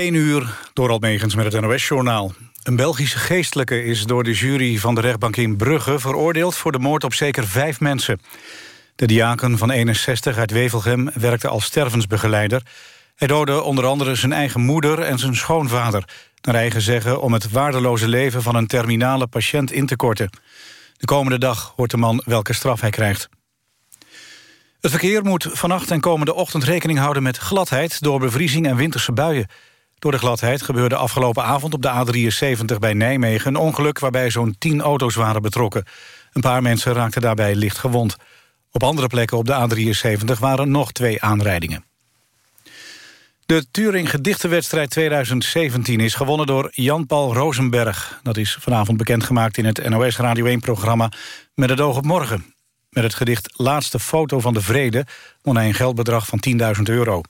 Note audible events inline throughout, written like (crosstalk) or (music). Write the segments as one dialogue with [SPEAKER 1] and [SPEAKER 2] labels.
[SPEAKER 1] 1 uur, door Almegens met het NOS-journaal. Een Belgische geestelijke is door de jury van de rechtbank in Brugge... veroordeeld voor de moord op zeker vijf mensen. De diaken van 61 uit Wevelgem werkte als stervensbegeleider. Hij doodde onder andere zijn eigen moeder en zijn schoonvader... naar eigen zeggen om het waardeloze leven van een terminale patiënt in te korten. De komende dag hoort de man welke straf hij krijgt. Het verkeer moet vannacht en komende ochtend rekening houden met gladheid... door bevriezing en winterse buien. Door de gladheid gebeurde afgelopen avond op de A73 bij Nijmegen... een ongeluk waarbij zo'n 10 auto's waren betrokken. Een paar mensen raakten daarbij licht gewond. Op andere plekken op de A73 waren nog twee aanrijdingen. De Turing Gedichtenwedstrijd 2017 is gewonnen door Jan-Paul Rosenberg. Dat is vanavond bekendgemaakt in het NOS Radio 1-programma Met het oog op morgen. Met het gedicht Laatste foto van de vrede won hij een geldbedrag van 10.000 euro.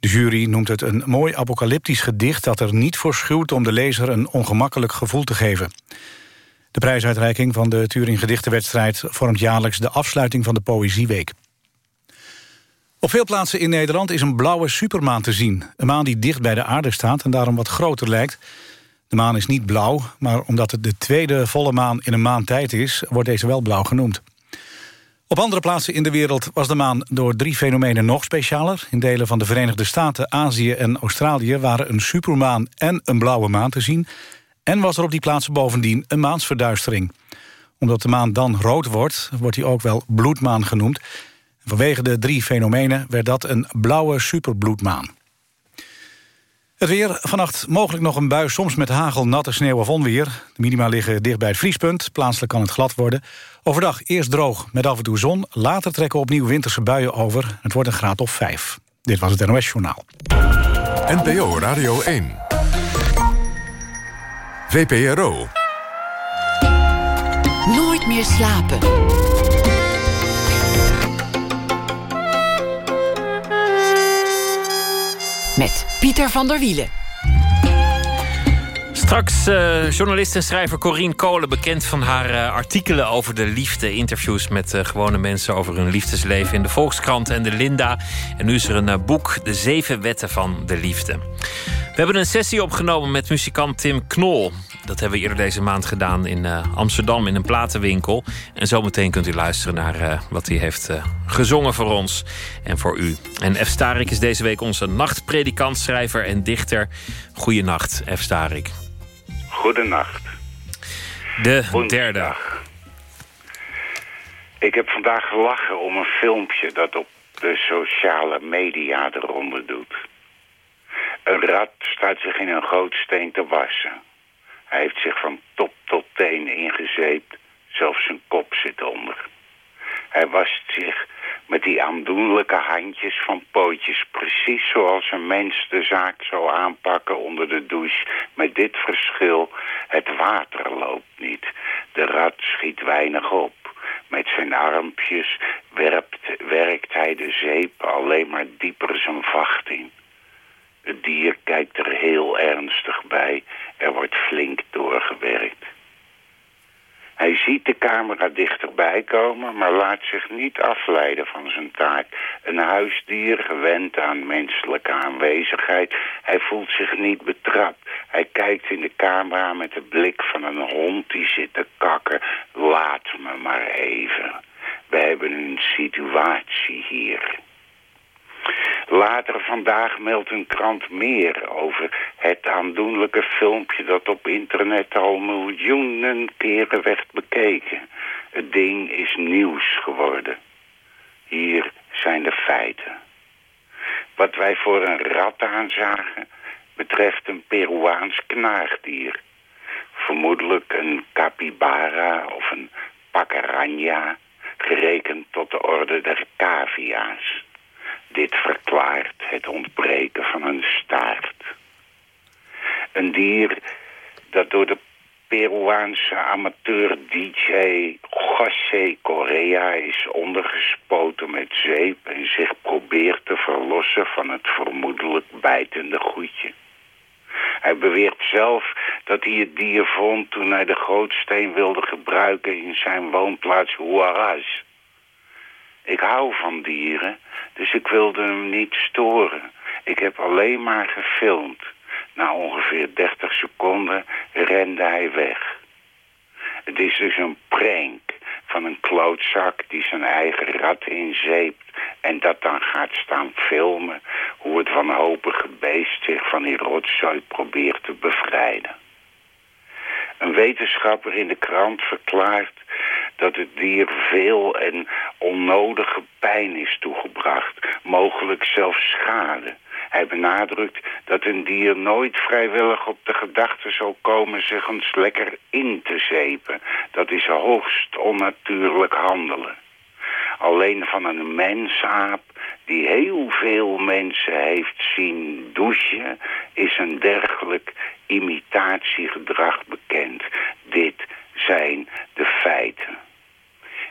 [SPEAKER 1] De jury noemt het een mooi apocalyptisch gedicht... dat er niet voor schuwt om de lezer een ongemakkelijk gevoel te geven. De prijsuitreiking van de Turing Gedichtenwedstrijd... vormt jaarlijks de afsluiting van de Poëzieweek. Op veel plaatsen in Nederland is een blauwe supermaan te zien. Een maan die dicht bij de aarde staat en daarom wat groter lijkt. De maan is niet blauw, maar omdat het de tweede volle maan in een maand tijd is... wordt deze wel blauw genoemd. Op andere plaatsen in de wereld was de maan door drie fenomenen nog specialer. In delen van de Verenigde Staten, Azië en Australië... waren een supermaan en een blauwe maan te zien. En was er op die plaatsen bovendien een maansverduistering. Omdat de maan dan rood wordt, wordt hij ook wel bloedmaan genoemd. Vanwege de drie fenomenen werd dat een blauwe superbloedmaan. Het weer, vannacht mogelijk nog een bui, soms met hagel, natte sneeuw of onweer. De minima liggen dicht bij het vriespunt, plaatselijk kan het glad worden. Overdag eerst droog met af en toe zon, later trekken opnieuw winterse buien over. Het wordt een graad of vijf. Dit was het NOS Journaal.
[SPEAKER 2] NPO Radio 1. VPRO.
[SPEAKER 3] Nooit meer slapen. Met Pieter van der Wielen.
[SPEAKER 4] Straks uh, journalist en schrijver Corine Kolen, bekend van haar uh, artikelen over de liefde. Interviews met uh, gewone mensen over hun liefdesleven in de Volkskrant en de Linda. En nu is er een boek, De Zeven Wetten van de Liefde. We hebben een sessie opgenomen met muzikant Tim Knol. Dat hebben we eerder deze maand gedaan in Amsterdam in een platenwinkel. En zometeen kunt u luisteren naar wat hij heeft gezongen voor ons en voor u. En F. Starik is deze week onze nachtpredikant, schrijver en dichter. Goeienacht, F. Starik.
[SPEAKER 5] Goedenacht.
[SPEAKER 4] De derde.
[SPEAKER 5] Ik heb vandaag gelachen om een filmpje dat op de sociale media eronder doet. Een rat staat zich in een groot steen te wassen. Hij heeft zich van top tot teen ingezeept, zelfs zijn kop zit onder. Hij wast zich met die aandoenlijke handjes van pootjes. Precies zoals een mens de zaak zou aanpakken onder de douche. Met dit verschil, het water loopt niet. De rat schiet weinig op. Met zijn armpjes werpt, werkt hij de zeep alleen maar dieper zijn vacht in. Het dier kijkt er heel ernstig bij. Er wordt flink doorgewerkt. Hij ziet de camera dichterbij komen, maar laat zich niet afleiden van zijn taak. Een huisdier gewend aan menselijke aanwezigheid. Hij voelt zich niet betrapt. Hij kijkt in de camera met de blik van een hond die zit te kakken. Laat me maar even. We hebben een situatie hier. Later vandaag meldt een krant meer over het aandoenlijke filmpje dat op internet al miljoenen keren werd bekeken. Het ding is nieuws geworden. Hier zijn de feiten. Wat wij voor een rat aanzagen betreft een Peruaans knaagdier. Vermoedelijk een capybara of een pacaranja, gerekend tot de orde der cavia's. Dit verklaart het ontbreken van een staart. Een dier dat door de Peruaanse amateur-dj José Correa is ondergespoten met zeep... en zich probeert te verlossen van het vermoedelijk bijtende goedje. Hij beweert zelf dat hij het dier vond toen hij de grootsteen wilde gebruiken in zijn woonplaats Huaraz. Ik hou van dieren, dus ik wilde hem niet storen. Ik heb alleen maar gefilmd. Na ongeveer 30 seconden rende hij weg. Het is dus een prank van een klootzak die zijn eigen rat inzeept... en dat dan gaat staan filmen hoe het wanhopige beest zich van die rotzooi probeert te bevrijden. Een wetenschapper in de krant verklaart dat het dier veel en onnodige pijn is toegebracht, mogelijk zelfs schade. Hij benadrukt dat een dier nooit vrijwillig op de gedachte zal komen zich eens lekker in te zepen. Dat is hoogst onnatuurlijk handelen. Alleen van een mensaap die heel veel mensen heeft zien douchen... is een dergelijk imitatiegedrag bekend. Dit zijn de feiten.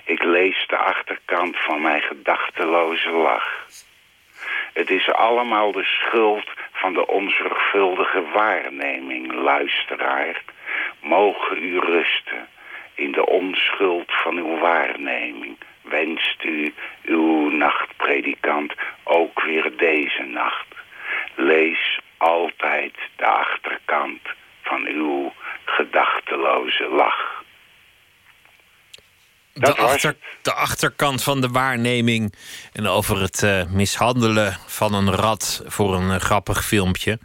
[SPEAKER 5] Ik lees de achterkant van mijn gedachteloze lach. Het is allemaal de schuld van de onzorgvuldige waarneming, luisteraar. Mogen u rusten in de onschuld van uw waarneming. Wenst u uw nachtpredikant ook weer deze nacht. Lees altijd de achterkant van uw gedachteloze lach.
[SPEAKER 4] De, achter, de, achterkant van de waarneming. En over het uh, mishandelen van een rat voor een uh, grappig filmpje.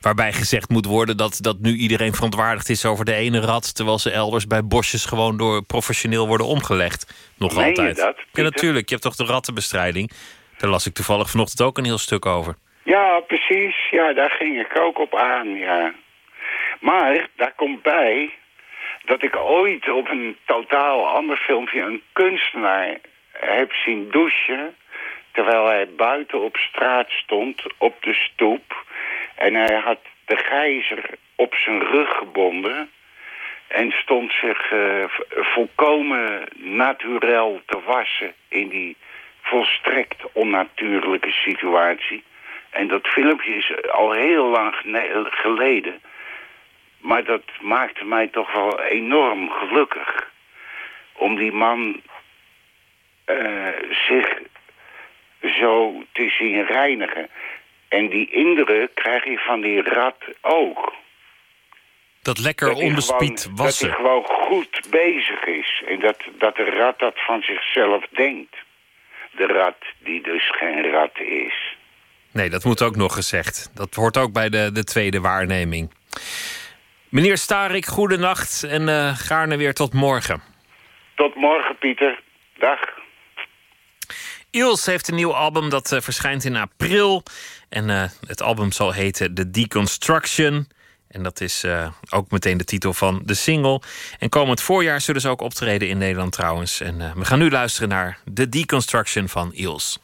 [SPEAKER 4] Waarbij gezegd moet worden dat, dat nu iedereen verontwaardigd is over de ene rat. Terwijl ze elders bij bosjes gewoon door professioneel worden omgelegd. Nog
[SPEAKER 5] Meen
[SPEAKER 4] altijd.
[SPEAKER 5] Je dat,
[SPEAKER 4] ja, natuurlijk. Je hebt toch de rattenbestrijding. Daar las ik toevallig vanochtend ook een heel stuk over.
[SPEAKER 5] Ja, precies. Ja, daar ging ik ook op aan, ja. Maar daar komt bij dat ik ooit op een totaal ander filmpje een kunstenaar heb zien douchen... terwijl hij buiten op straat stond, op de stoep... en hij had de gijzer op zijn rug gebonden... en stond zich uh, volkomen naturel te wassen in die volstrekt onnatuurlijke situatie... En dat filmpje is al heel lang geleden. Maar dat maakte mij toch wel enorm gelukkig. Om die man uh, zich zo te zien reinigen. En die indruk krijg je van die rat ook.
[SPEAKER 4] Dat lekker dat onbespied
[SPEAKER 5] gewoon,
[SPEAKER 4] wassen.
[SPEAKER 5] Dat hij gewoon goed bezig is. En dat, dat de rat dat van zichzelf denkt. De rat die dus geen rat is.
[SPEAKER 4] Nee, dat moet ook nog gezegd. Dat hoort ook bij de, de tweede waarneming. Meneer Starik, goedenacht en uh, gaarne weer tot morgen.
[SPEAKER 5] Tot morgen, Pieter. Dag.
[SPEAKER 4] Iels heeft een nieuw album dat uh, verschijnt in april. En uh, het album zal heten The Deconstruction. En dat is ook meteen de titel van de single. En komend voorjaar zullen ze ook optreden in Nederland trouwens. En we gaan nu luisteren naar The Deconstruction van Iels.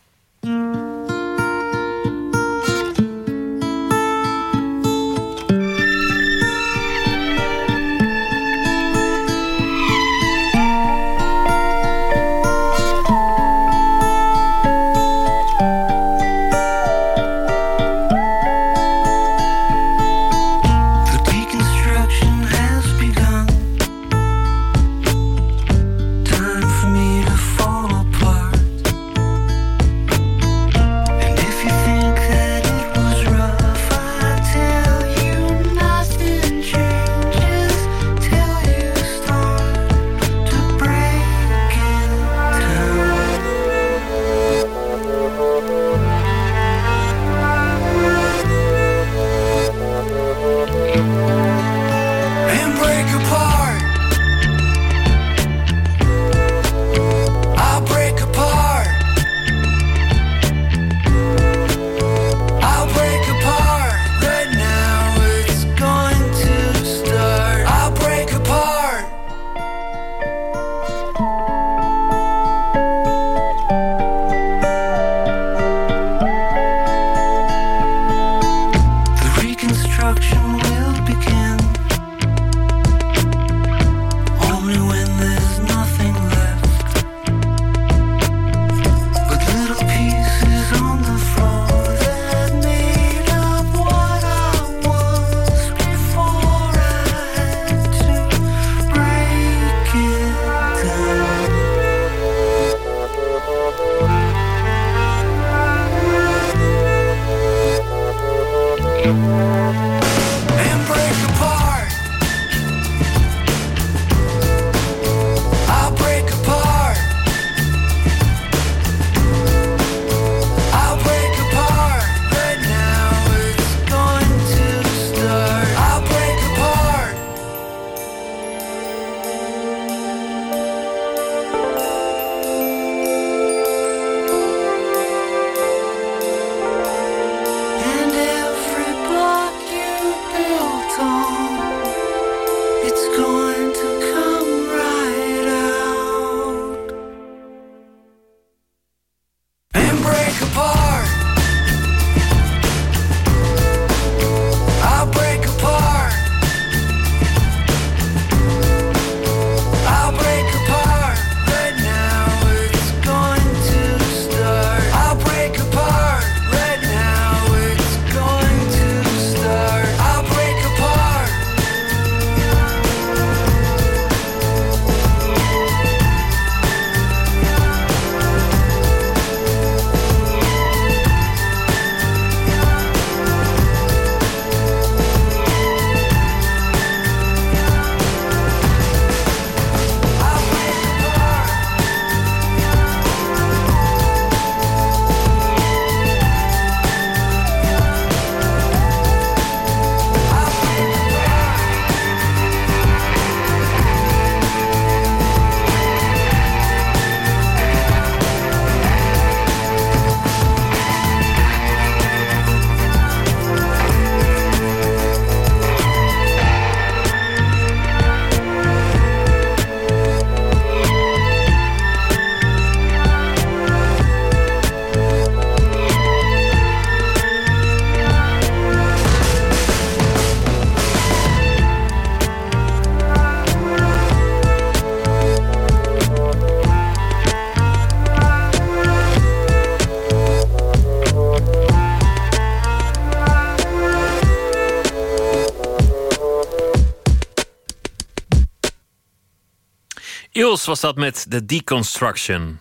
[SPEAKER 4] Was dat met The Deconstruction.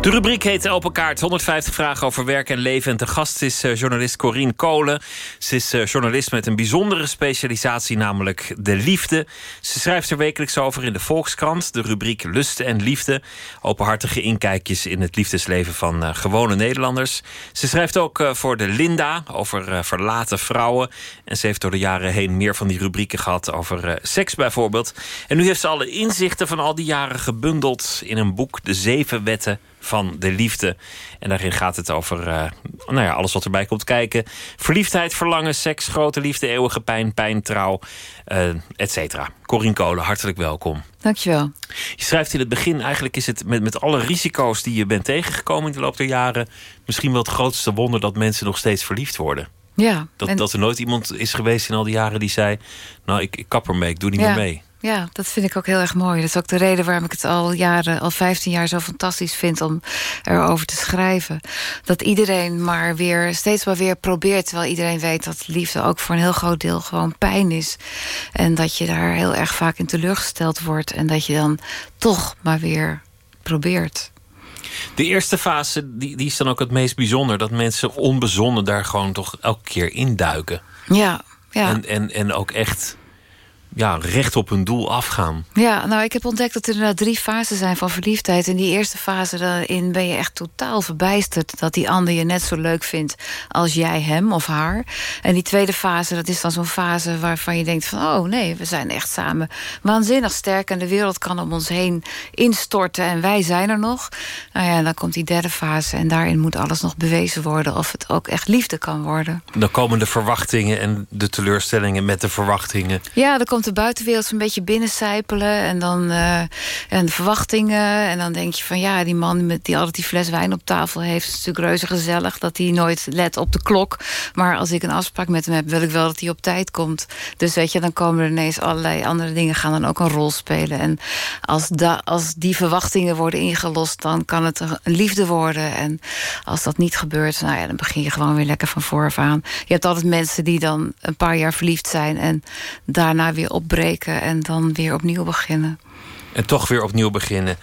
[SPEAKER 4] De rubriek heet Open Kaart. 150 vragen over werk en leven. En te gast is uh, journalist Corine Kolen. Ze is uh, journalist met een bijzondere specialisatie, namelijk de liefde. Ze schrijft er wekelijks over in de Volkskrant. De rubriek Lust en Liefde. Openhartige inkijkjes in het liefdesleven van gewone Nederlanders. Ze schrijft ook voor de Linda over verlaten vrouwen. En ze heeft door de jaren heen meer van die rubrieken gehad over seks bijvoorbeeld. En nu heeft ze alle inzichten van al die jaren gebundeld in een boek, De Zeven Wetten van de liefde. En daarin gaat het over uh, nou ja, alles wat erbij komt kijken. Verliefdheid, verlangen, seks, grote liefde, eeuwige pijn, pijn, trouw, uh, et cetera. Corine Kolen, hartelijk welkom.
[SPEAKER 6] Dankjewel.
[SPEAKER 4] Je schrijft in het begin, eigenlijk is het met, met alle risico's die je bent tegengekomen in de loop der jaren... misschien wel het grootste wonder dat mensen nog steeds verliefd worden.
[SPEAKER 6] Ja.
[SPEAKER 4] Dat, dat er nooit iemand is geweest in al die jaren die zei... nou, ik, ik kap ermee, ik doe niet meer mee.
[SPEAKER 6] Ja, dat vind ik ook heel erg mooi. Dat is ook de reden waarom ik het al jaren, al 15 jaar zo fantastisch vind om erover te schrijven. Dat iedereen maar weer, steeds maar weer probeert, terwijl iedereen weet dat liefde ook voor een heel groot deel gewoon pijn is. En dat je daar heel erg vaak in teleurgesteld wordt en dat je dan toch maar weer probeert.
[SPEAKER 4] De eerste fase die, die is dan ook het meest bijzonder. Dat mensen onbezonnen daar gewoon toch elke keer induiken.
[SPEAKER 6] Ja, ja.
[SPEAKER 4] En, en, en ook echt ja, recht op hun doel afgaan.
[SPEAKER 6] Ja, nou, ik heb ontdekt dat er inderdaad drie fasen zijn van verliefdheid. In die eerste fase daarin ben je echt totaal verbijsterd... dat die ander je net zo leuk vindt als jij hem of haar. En die tweede fase, dat is dan zo'n fase waarvan je denkt van... oh nee, we zijn echt samen waanzinnig sterk... en de wereld kan om ons heen instorten en wij zijn er nog. Nou ja, dan komt die derde fase en daarin moet alles nog bewezen worden... of het ook echt liefde kan worden.
[SPEAKER 4] Dan komen de verwachtingen en de teleurstellingen met de verwachtingen.
[SPEAKER 6] Ja, dan komt de buitenwereld een beetje binnencijpelen. En dan uh, en verwachtingen. En dan denk je van ja, die man met die altijd die fles wijn op tafel heeft... is natuurlijk reuze gezellig dat hij nooit let op de klok. Maar als ik een afspraak met hem heb, wil ik wel dat hij op tijd komt. Dus weet je, dan komen er ineens allerlei andere dingen... gaan dan ook een rol spelen. En als, als die verwachtingen worden ingelost... dan kan het een liefde worden. En als dat niet gebeurt, nou ja, dan begin je gewoon weer lekker van vooraf aan. Je hebt altijd mensen die dan een paar jaar verliefd zijn... en daarna weer opbreken en dan weer opnieuw beginnen.
[SPEAKER 4] En toch weer opnieuw beginnen.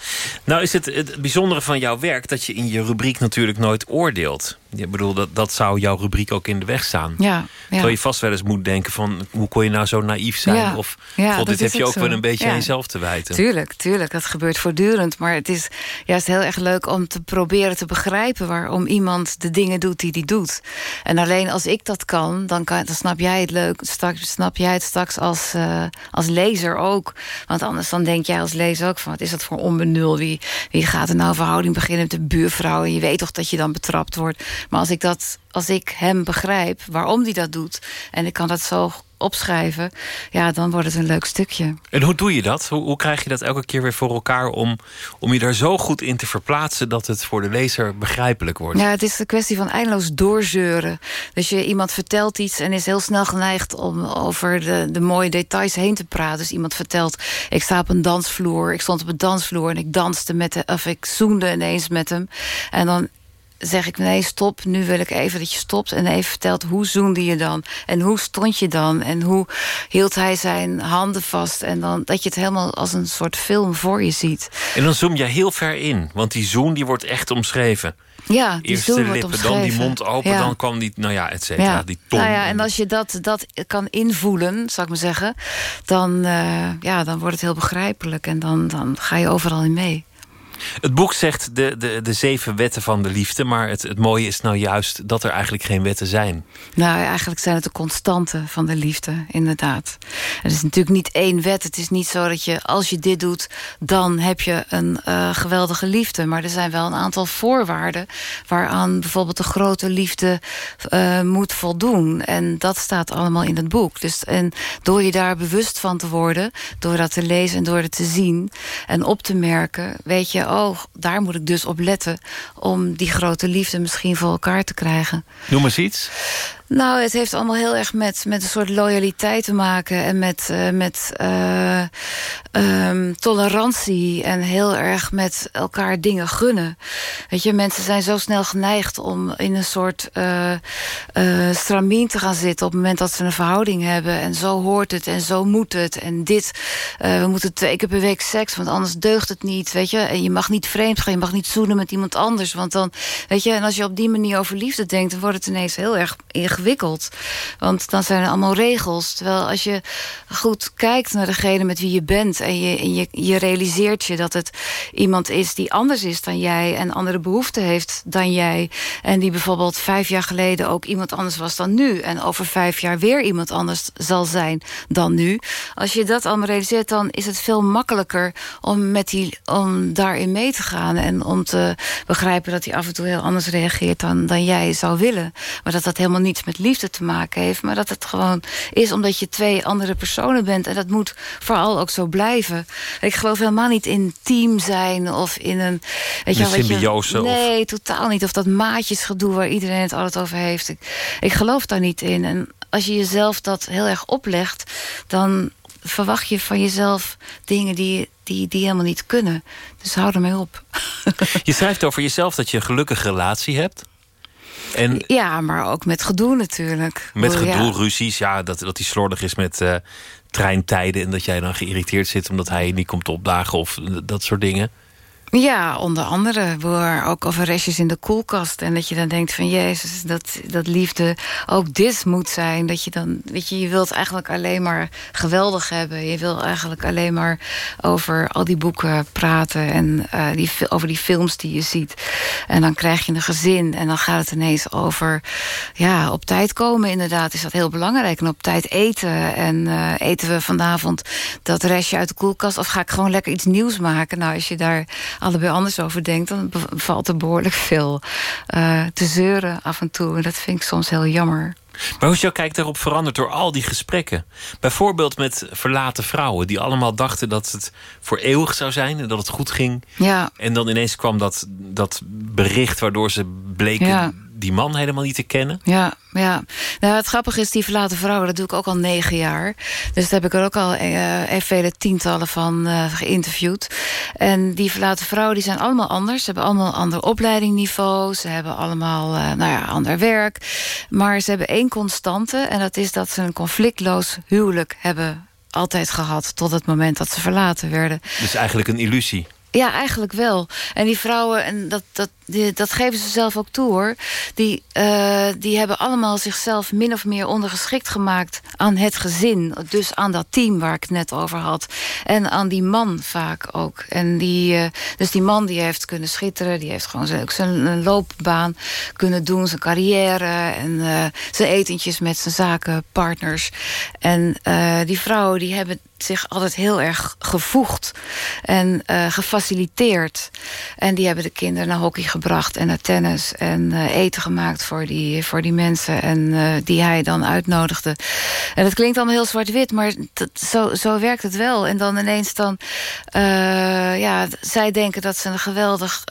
[SPEAKER 4] Nou is het het bijzondere van jouw werk... dat je in je rubriek natuurlijk nooit oordeelt. Ik bedoel, dat, dat zou jouw rubriek ook in de weg staan.
[SPEAKER 6] Ja, ja.
[SPEAKER 4] Terwijl je vast wel eens moet denken van... hoe kon je nou zo naïef zijn?
[SPEAKER 6] Ja,
[SPEAKER 4] of
[SPEAKER 6] ja,
[SPEAKER 4] God, dit heb je ook
[SPEAKER 6] zo.
[SPEAKER 4] wel een beetje aan jezelf te wijten.
[SPEAKER 6] Tuurlijk, tuurlijk. Dat gebeurt voortdurend. Maar het is juist heel erg leuk om te proberen te begrijpen... waarom iemand de dingen doet die hij doet. En alleen als ik dat kan, dan, kan, dan snap jij het leuk. Straks snap jij het straks als, uh, als lezer ook. Want anders dan denk jij als lezer ook van... wat is dat voor onbenul? Wie, wie gaat er nou verhouding beginnen met de buurvrouw? En je weet toch dat je dan betrapt wordt. Maar als ik dat als ik hem begrijp waarom hij dat doet... en ik kan dat zo opschrijven, ja, dan wordt het een leuk stukje.
[SPEAKER 4] En hoe doe je dat? Hoe, hoe krijg je dat elke keer weer voor elkaar... Om, om je daar zo goed in te verplaatsen... dat het voor de lezer begrijpelijk wordt?
[SPEAKER 6] Ja, het is een kwestie van eindeloos doorzeuren. Dus je, iemand vertelt iets en is heel snel geneigd... om over de, de mooie details heen te praten. Dus iemand vertelt, ik sta op een dansvloer... ik stond op een dansvloer en ik danste met de, of ik zoende ineens met hem. En dan zeg ik, nee, stop, nu wil ik even dat je stopt... en even vertelt, hoe zoende je dan? En hoe stond je dan? En hoe hield hij zijn handen vast? En dan dat je het helemaal als een soort film voor je ziet.
[SPEAKER 4] En dan zoom je heel ver in, want die zoen die wordt echt omschreven.
[SPEAKER 6] Ja, die
[SPEAKER 4] Eerst de
[SPEAKER 6] wordt
[SPEAKER 4] lippen, dan die mond open,
[SPEAKER 6] Ja.
[SPEAKER 4] dan kwam die, nou ja, et cetera,
[SPEAKER 6] Ja.
[SPEAKER 4] die tong.
[SPEAKER 6] Nou ja, en als je dat, dat kan invoelen, zou ik maar zeggen... dan, eh, ja, dan wordt het heel begrijpelijk en dan, dan ga je overal in mee.
[SPEAKER 4] Het boek zegt de, de, de zeven wetten van de liefde, maar het, het mooie is nou juist dat er eigenlijk geen wetten zijn.
[SPEAKER 6] Nou, eigenlijk zijn het de constanten van de liefde, inderdaad. Het is natuurlijk niet één wet. Het is niet zo dat je, als je dit doet... dan heb je een eh, geweldige liefde. Maar er zijn wel een aantal voorwaarden... waaraan bijvoorbeeld de grote liefde eh, moet voldoen. En dat staat allemaal in het boek. Dus, en door je daar bewust van te worden... door dat te lezen en door het te zien en op te merken... weet je, oh, daar moet ik dus op letten... om die grote liefde misschien voor elkaar te krijgen.
[SPEAKER 4] Noem eens iets.
[SPEAKER 6] Nou, het heeft allemaal heel erg met, met een soort loyaliteit te maken. En met, uh, met uh, um, tolerantie. En heel erg met elkaar dingen gunnen. Weet je, mensen zijn zo snel geneigd om in een soort uh, stramien te gaan zitten. Op het moment dat ze een verhouding hebben. En zo hoort het en zo moet het. En dit, we moeten twee keer per week seks. Want anders deugt het niet. Weet je, en je mag niet vreemd gaan. Je mag niet zoenen met iemand anders. Want dan, weet je, en als je op die manier over liefde denkt. dan wordt het ineens heel erg ingewikkeld ingewikkeld. Want dan zijn er allemaal regels. Terwijl als je goed kijkt naar degene met wie je bent... en je, je realiseert je dat het iemand is die anders is dan jij... en andere behoeften heeft dan jij... en die bijvoorbeeld vijf jaar geleden ook iemand anders was dan nu... en over vijf jaar weer iemand anders zal zijn dan nu. Als je dat allemaal realiseert, dan is het veel makkelijker... om, met die, om daarin mee te gaan en om te begrijpen... dat hij af en toe heel anders reageert dan, dan jij zou willen. Maar dat dat helemaal niets met liefde te maken heeft. Maar dat het gewoon is omdat je twee andere personen bent. En dat moet vooral ook zo blijven. Ik geloof helemaal niet in team zijn of in een...
[SPEAKER 4] Weet je, symbiose?
[SPEAKER 6] Nee, totaal niet. Of dat maatjesgedoe waar iedereen het altijd over heeft. Ik, ik geloof daar niet in. En als je jezelf dat heel erg oplegt... dan verwacht je van jezelf dingen die, die, die helemaal niet kunnen. Dus hou ermee op. (laughs)
[SPEAKER 4] Je schrijft over jezelf dat je een gelukkige relatie hebt.
[SPEAKER 6] En ja, maar ook met gedoe natuurlijk.
[SPEAKER 4] Met gedoe, ruzies, ja, dat, dat hij slordig is met uh, treintijden... en dat jij dan geïrriteerd zit omdat hij niet komt opdagen of dat soort dingen.
[SPEAKER 6] Ja, onder andere. Ook over restjes in de koelkast. En dat je dan denkt van Jezus, dat, dat liefde ook dit moet zijn. Dat je dan, weet je, je wilt eigenlijk alleen maar geweldig hebben. Je wil eigenlijk alleen maar over al die boeken praten. En uh, die, over die films die je ziet. En dan krijg je een gezin. En dan gaat het ineens over ja, op tijd komen. Inderdaad is dat heel belangrijk. En op tijd eten. En uh, eten we vanavond dat restje uit de koelkast? Of ga ik gewoon lekker iets nieuws maken? Nou, als je daar allebei anders over denkt... dan valt er behoorlijk veel uh, te zeuren af en toe. En dat vind ik soms heel jammer.
[SPEAKER 4] Maar hoe is jouw kijk daarop veranderd door al die gesprekken? Bijvoorbeeld met verlaten vrouwen... die allemaal dachten dat het voor eeuwig zou zijn... en dat het goed ging.
[SPEAKER 6] Ja.
[SPEAKER 4] En dan ineens kwam dat, dat bericht waardoor ze bleken... Ja die man helemaal niet te kennen?
[SPEAKER 6] Ja, ja. Nou, het grappige is, die verlaten vrouwen, dat doe ik ook al negen jaar. Dus daar heb ik er ook al uh, vele tientallen van uh, geïnterviewd. En die verlaten vrouwen, die zijn allemaal anders. Ze hebben allemaal een ander opleidingniveau. Ze hebben allemaal, uh, nou ja, ander werk. Maar ze hebben één constante. En dat is dat ze een conflictloos huwelijk hebben altijd gehad... tot het moment dat ze verlaten werden.
[SPEAKER 4] Dus eigenlijk een illusie?
[SPEAKER 6] Ja, eigenlijk wel. En die vrouwen, en dat, dat, die, dat geven ze zelf ook toe hoor... Die, uh, die hebben allemaal zichzelf min of meer ondergeschikt gemaakt... aan het gezin, dus aan dat team waar ik het net over had. En aan die man vaak ook. En die, uh, dus die man die heeft kunnen schitteren... die heeft gewoon zijn, zijn loopbaan kunnen doen, zijn carrière... en zijn etentjes met zijn zakenpartners. En die vrouwen die hebben zich altijd heel erg gevoegd en uh, gefaciliteerd. En die hebben de kinderen naar hockey gebracht en naar tennis... en uh, eten gemaakt voor die, voor die mensen en uh, die hij dan uitnodigde. En dat klinkt allemaal heel zwart-wit, maar dat, zo, zo werkt het wel. En dan ineens dan... ja, zij denken dat ze een geweldig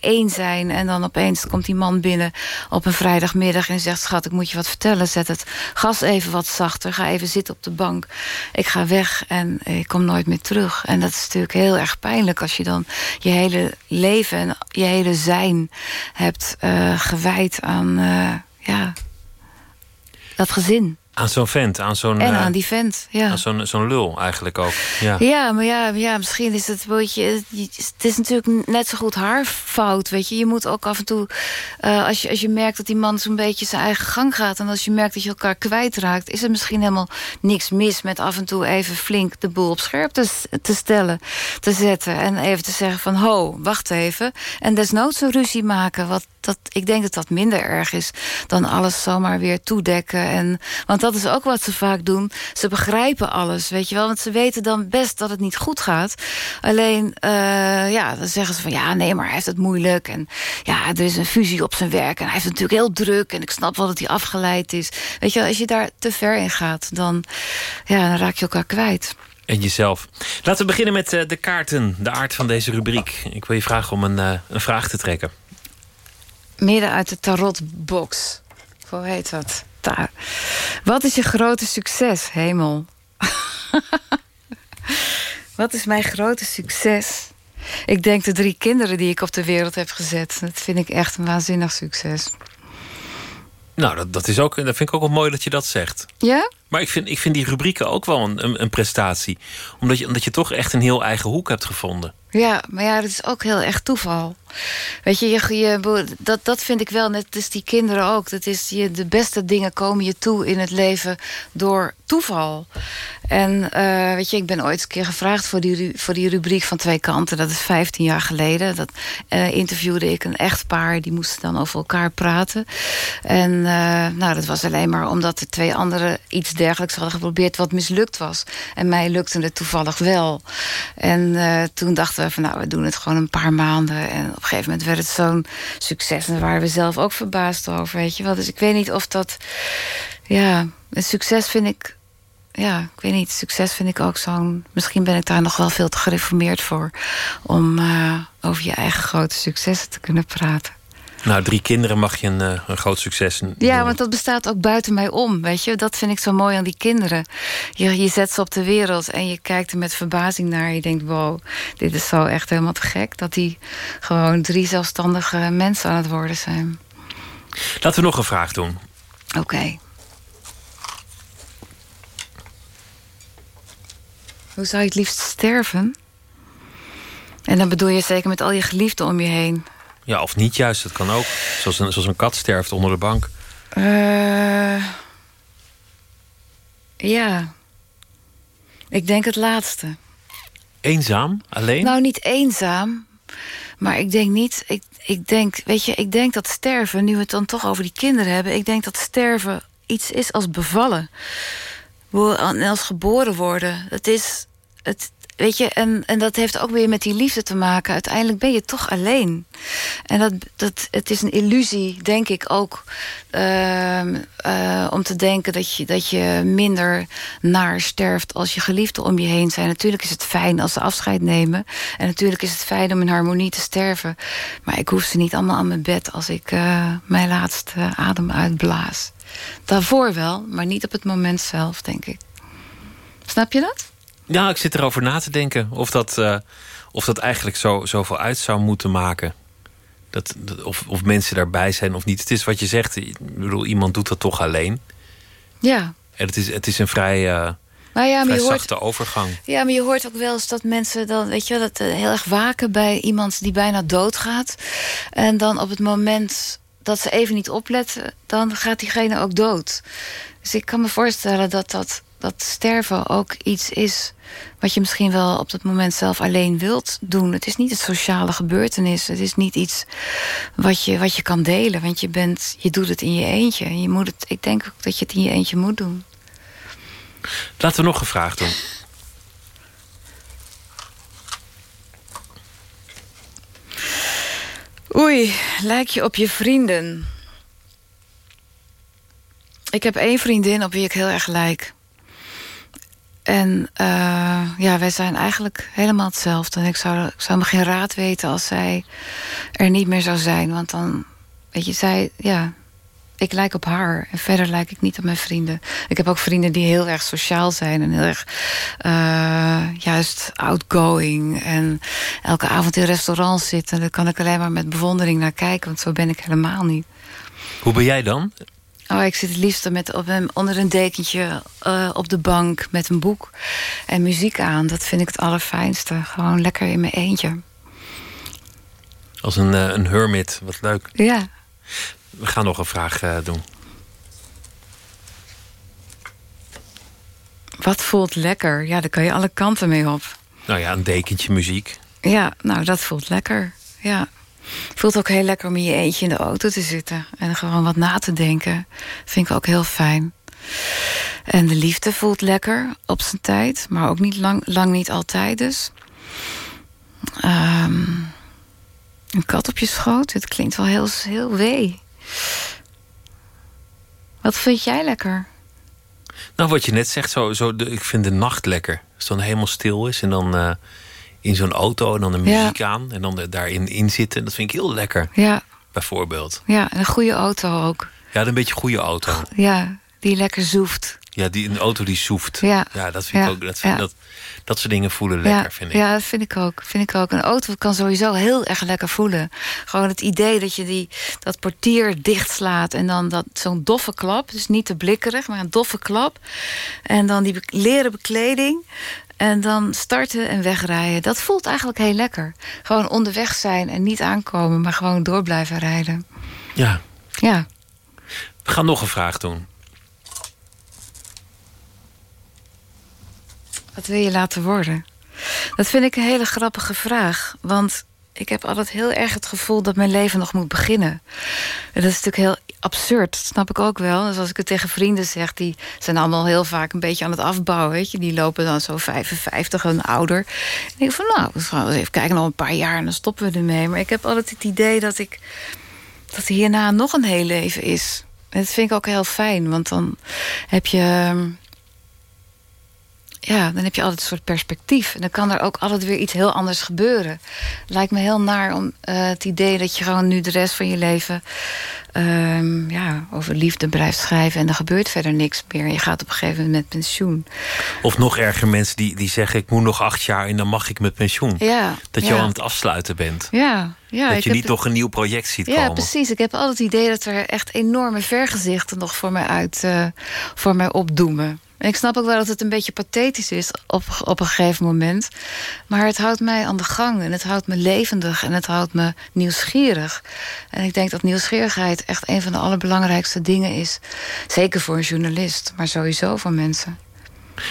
[SPEAKER 6] één zijn... en dan opeens komt die man binnen op een vrijdagmiddag... en zegt, schat, ik moet je wat vertellen. Zet het gas even wat zachter, ga even zitten op de bank. Ik ga weg en ik kom nooit meer terug. En dat is natuurlijk heel erg pijnlijk als je dan je hele leven en je hele zijn hebt uh, gewijd aan uh, ja, dat gezin.
[SPEAKER 4] Aan zo'n vent, aan zo'n...
[SPEAKER 6] En aan eh, die vent, ja.
[SPEAKER 4] Aan zo'n zo'n lul eigenlijk ook. Ja,
[SPEAKER 6] ja maar ja, ja, misschien is het een beetje... Het is natuurlijk net zo goed haar fout, weet je. Je moet ook af en toe... Uh, als, je, als je merkt dat die man zo'n beetje zijn eigen gang gaat... en als je merkt dat je elkaar kwijtraakt... is er misschien helemaal niks mis met af en toe even flink de boel op scherp te, te stellen. Te zetten en even te zeggen van... ho, wacht even. En desnoods een ruzie maken, wat dat, ik denk dat dat minder erg is dan alles zomaar weer toedekken. En, want dat is ook wat ze vaak doen. Ze begrijpen alles, weet je wel. Want ze weten dan best dat het niet goed gaat. Alleen, uh, ja, dan zeggen ze van... ja, nee, maar hij heeft het moeilijk. En ja, er is een fusie op zijn werk. En hij heeft het natuurlijk heel druk. En ik snap wel dat hij afgeleid is. Weet je wel, als je daar te ver in gaat... dan, ja, dan raak je elkaar kwijt.
[SPEAKER 4] En jezelf. Laten we beginnen met uh, de kaarten, de aard van deze rubriek. Ik wil je vragen om een, uh, een vraag te trekken
[SPEAKER 6] midden uit de tarotbox. hoe heet dat? Daar. Wat is je grote succes, hemel? (laughs) Wat is mijn grote succes? Ik denk de drie kinderen die ik op de wereld heb gezet. Dat vind ik echt een waanzinnig succes.
[SPEAKER 4] Nou, dat, dat, is ook, dat vind ik ook wel mooi dat je dat zegt.
[SPEAKER 6] Ja?
[SPEAKER 4] Maar ik vind, ik vind die rubrieken ook wel een, een, een prestatie. Omdat je, omdat je toch echt een heel eigen hoek hebt gevonden.
[SPEAKER 6] Ja, maar ja, dat is ook heel erg toeval. Weet je, je, dat, dat vind ik wel, net als die kinderen ook. Dat is, je, de beste dingen komen je toe in het leven door toeval. En uh, weet je, ik ben ooit een keer gevraagd voor die, voor die rubriek van Twee Kanten. Dat is 15 jaar geleden. Dat uh, interviewde ik een echtpaar. Die moesten dan over elkaar praten. En uh, nou, dat was alleen maar omdat de twee anderen iets dergelijks hadden geprobeerd... wat mislukt was. En mij lukte het toevallig wel. En toen dachten we van, nou, we doen het gewoon een paar maanden. En op een gegeven moment werd het zo'n succes. En daar waren we zelf ook verbaasd over, weet je wel. Dus ik weet niet of dat... Ja, een succes vind ik ja, ik weet niet, succes vind ik ook zo'n... Misschien ben ik daar nog wel veel te gereformeerd voor... om uh, over je eigen grote successen te kunnen praten.
[SPEAKER 4] Nou, drie kinderen mag je een, uh, een groot succes noemen.
[SPEAKER 6] Ja, want dat bestaat ook buiten mij om, weet je. Dat vind ik zo mooi aan die kinderen. Je, je zet ze op de wereld en je kijkt er met verbazing naar. Je denkt, wow, dit is zo echt helemaal te gek... dat die gewoon drie zelfstandige mensen aan het worden zijn.
[SPEAKER 4] Laten we nog een vraag doen.
[SPEAKER 6] Oké. Okay. Hoe zou je het liefst sterven? En dan bedoel je zeker met al je geliefden om je heen.
[SPEAKER 4] Ja, of niet juist. Dat kan ook. Zoals een, zoals een kat sterft onder de bank.
[SPEAKER 6] Uh, ja. Ik denk het laatste.
[SPEAKER 4] Eenzaam? Alleen?
[SPEAKER 6] Nou, niet eenzaam. Maar ik denk niet... Ik, ik denk, weet je, ik denk dat sterven... nu we het dan toch over die kinderen hebben... ik denk dat sterven iets is als bevallen. Als geboren worden. Het is... Het, weet je, en, en dat heeft ook weer met die liefde te maken. Uiteindelijk ben je toch alleen. En dat, dat, het is een illusie, denk ik ook... Uh, uh, om te denken dat je, dat je minder naar sterft... als je geliefden om je heen zijn. Natuurlijk is het fijn als ze afscheid nemen. En natuurlijk is het fijn om in harmonie te sterven. Maar ik hoef ze niet allemaal aan mijn bed... als ik uh, mijn laatste adem uitblaas. Daarvoor wel, maar niet op het moment zelf, denk ik. Snap je dat?
[SPEAKER 4] Ja, ik zit erover na te denken of dat, uh, of dat eigenlijk zo, zoveel uit zou moeten maken. Dat, dat, of, of mensen daarbij zijn of niet. Het is wat je zegt, ik bedoel, iemand doet dat toch alleen.
[SPEAKER 6] Ja.
[SPEAKER 4] En het is, het is een vrij, uh,
[SPEAKER 6] maar ja, maar
[SPEAKER 4] zachte overgang.
[SPEAKER 6] Ja, maar je hoort ook wel eens dat mensen dan, weet je, dat uh, heel erg waken bij iemand die bijna doodgaat. En dan op het moment dat ze even niet opletten, dan gaat diegene ook dood. Dus ik kan me voorstellen dat dat, dat sterven ook iets is... wat je misschien wel op dat moment zelf alleen wilt doen. Het is niet een sociale gebeurtenis. Het is niet iets wat je, wat je kan delen. Want je, bent, je doet het in je eentje. Je moet het, ik denk ook dat je het in je eentje moet doen.
[SPEAKER 4] Laten we nog een vraag doen.
[SPEAKER 6] Oei, lijk je op je vrienden? Ik heb één vriendin op wie ik heel erg lijk. En uh, ja, wij zijn eigenlijk helemaal hetzelfde. En ik zou, ik zou me geen raad weten als zij er niet meer zou zijn. Want dan, weet je, zij, ja, ik lijk op haar. En verder lijk ik niet op mijn vrienden. Ik heb ook vrienden die heel erg sociaal zijn. En heel erg uh, juist outgoing. En elke avond in restaurants zitten. Daar kan ik alleen maar met bewondering naar kijken. Want zo ben ik helemaal niet.
[SPEAKER 4] Hoe ben jij dan?
[SPEAKER 6] Oh, ik zit het liefst met, op onder een dekentje uh, op de bank met een boek en muziek aan. Dat vind ik het allerfijnste. Gewoon lekker in mijn eentje.
[SPEAKER 4] Als een, uh, een hermit, wat leuk.
[SPEAKER 6] Ja.
[SPEAKER 4] We gaan nog een vraag uh, doen.
[SPEAKER 6] Wat voelt lekker? Ja, daar kan je alle kanten mee op.
[SPEAKER 4] Nou ja, een dekentje muziek.
[SPEAKER 6] Ja, nou, dat voelt lekker. Ja. Voelt ook heel lekker om in je eentje in de auto te zitten. En gewoon wat na te denken. Vind ik ook heel fijn. En de liefde voelt lekker op zijn tijd. Maar ook niet lang, lang niet altijd dus. Um, een kat op je schoot. Het klinkt wel heel, heel wee. Wat vind jij lekker?
[SPEAKER 4] Nou, wat je net zegt, zo, zo ik vind de nacht lekker. Als het dan helemaal stil is en dan uh, in zo'n auto en dan de muziek ja. aan en dan daarin in zitten. Dat vind ik heel lekker.
[SPEAKER 6] Ja.
[SPEAKER 4] Bijvoorbeeld.
[SPEAKER 6] Ja, een goede auto ook.
[SPEAKER 4] Ja, een beetje goede auto.
[SPEAKER 6] Ja, die lekker zoeft.
[SPEAKER 4] Ja, die, een auto die soeft.
[SPEAKER 6] Ja,
[SPEAKER 4] ja dat vind ik ook. Dat, vind, dat, dat soort dingen voelen lekker,
[SPEAKER 6] ja,
[SPEAKER 4] vind
[SPEAKER 6] ik. Ja, dat vind ik ook. Vind ik ook. Een auto kan sowieso heel erg lekker voelen. Gewoon het idee dat je die, dat portier dichtslaat... en dan dat, zo'n doffe klap, dus niet te blikkerig... maar een doffe klap. En dan die leren bekleding... En dan starten en wegrijden. Dat voelt eigenlijk heel lekker. Gewoon onderweg zijn en niet aankomen, maar gewoon door blijven rijden.
[SPEAKER 4] Ja.
[SPEAKER 6] Ja.
[SPEAKER 4] We gaan nog een vraag doen.
[SPEAKER 6] Wat wil je laten worden? Dat vind ik een hele grappige vraag. Want ik heb altijd heel erg het gevoel dat mijn leven nog moet beginnen. En dat is natuurlijk heel absurd, dat snap ik ook wel. Dus als ik het tegen vrienden zeg, die zijn allemaal heel vaak een beetje aan het afbouwen. Weet je? Die lopen dan zo 55 en ouder. En ik denk van nou, we gaan even kijken nog een paar jaar en dan stoppen we ermee. Maar ik heb altijd het idee dat ik dat hierna nog een heel leven is. En dat vind ik ook heel fijn, want dan heb je ehm, ja, dan heb je altijd een soort perspectief. En dan kan er ook altijd weer iets heel anders gebeuren. Lijkt me heel naar om uh, het idee dat je gewoon nu de rest van je leven... Um, ja, over liefde blijft schrijven en er gebeurt verder niks meer. Je gaat op een gegeven moment met pensioen.
[SPEAKER 4] Of nog erger mensen die, die zeggen... ik moet nog acht jaar en dan mag ik met pensioen.
[SPEAKER 6] Ja,
[SPEAKER 4] dat je
[SPEAKER 6] ja.
[SPEAKER 4] al aan het afsluiten bent.
[SPEAKER 6] Ja, ja,
[SPEAKER 4] dat je niet nog een nieuw project ziet
[SPEAKER 6] ja,
[SPEAKER 4] komen.
[SPEAKER 6] Ja, precies. Ik heb altijd het idee dat er echt enorme vergezichten... nog voor mij, uit, uh, voor mij opdoemen. En ik snap ook wel dat het een beetje pathetisch is op, op een gegeven moment. Maar het houdt mij aan de gang en het houdt me levendig en het houdt me nieuwsgierig. En ik denk dat nieuwsgierigheid echt een van de allerbelangrijkste dingen is. Zeker voor een journalist, maar sowieso voor mensen.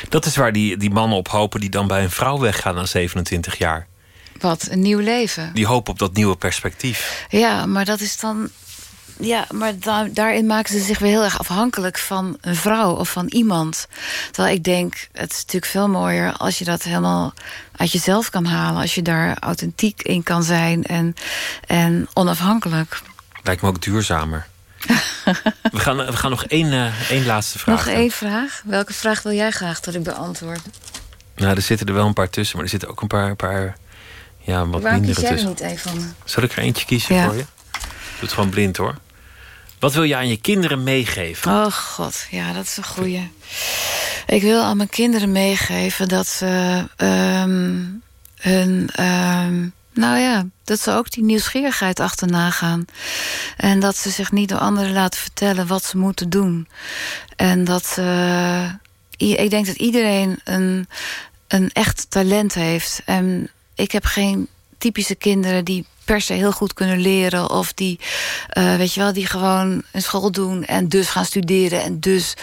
[SPEAKER 4] Dat is waar die, die mannen op hopen die dan bij een vrouw weggaan na 27 jaar.
[SPEAKER 6] Wat, een nieuw leven?
[SPEAKER 4] Die hopen op dat nieuwe perspectief.
[SPEAKER 6] Ja, maar dat is dan ja, maar da daarin maken ze zich weer heel erg afhankelijk van een vrouw of van iemand. Terwijl ik denk, het is natuurlijk veel mooier als je dat helemaal uit jezelf kan halen. Als je daar authentiek in kan zijn en, en onafhankelijk.
[SPEAKER 4] Lijkt me ook duurzamer. (laughs) we, gaan, we gaan nog één, uh, één laatste vraag.
[SPEAKER 6] Nog één vraag? Welke vraag wil jij graag dat ik beantwoord?
[SPEAKER 4] Nou, er zitten er wel een paar tussen, maar er zitten ook een paar, paar ja, wat
[SPEAKER 6] Waarom
[SPEAKER 4] mindere
[SPEAKER 6] kies jij
[SPEAKER 4] tussen.
[SPEAKER 6] er niet één van?
[SPEAKER 4] Zal ik er eentje kiezen
[SPEAKER 6] Ja.
[SPEAKER 4] voor je? Doe het gewoon blind hoor. Wat wil je aan je kinderen meegeven?
[SPEAKER 6] Oh god, ja, dat is een goeie. Ik wil aan mijn kinderen meegeven dat ze ehm, hun... ehm, nou ja, dat ze ook die nieuwsgierigheid achterna gaan. En dat ze zich niet door anderen laten vertellen wat ze moeten doen. En dat i- Ik denk dat iedereen een, een echt talent heeft. En ik heb geen typische kinderen die per se heel goed kunnen leren. Of die, eh, weet je wel, die gewoon een school doen en dus gaan studeren. En dus.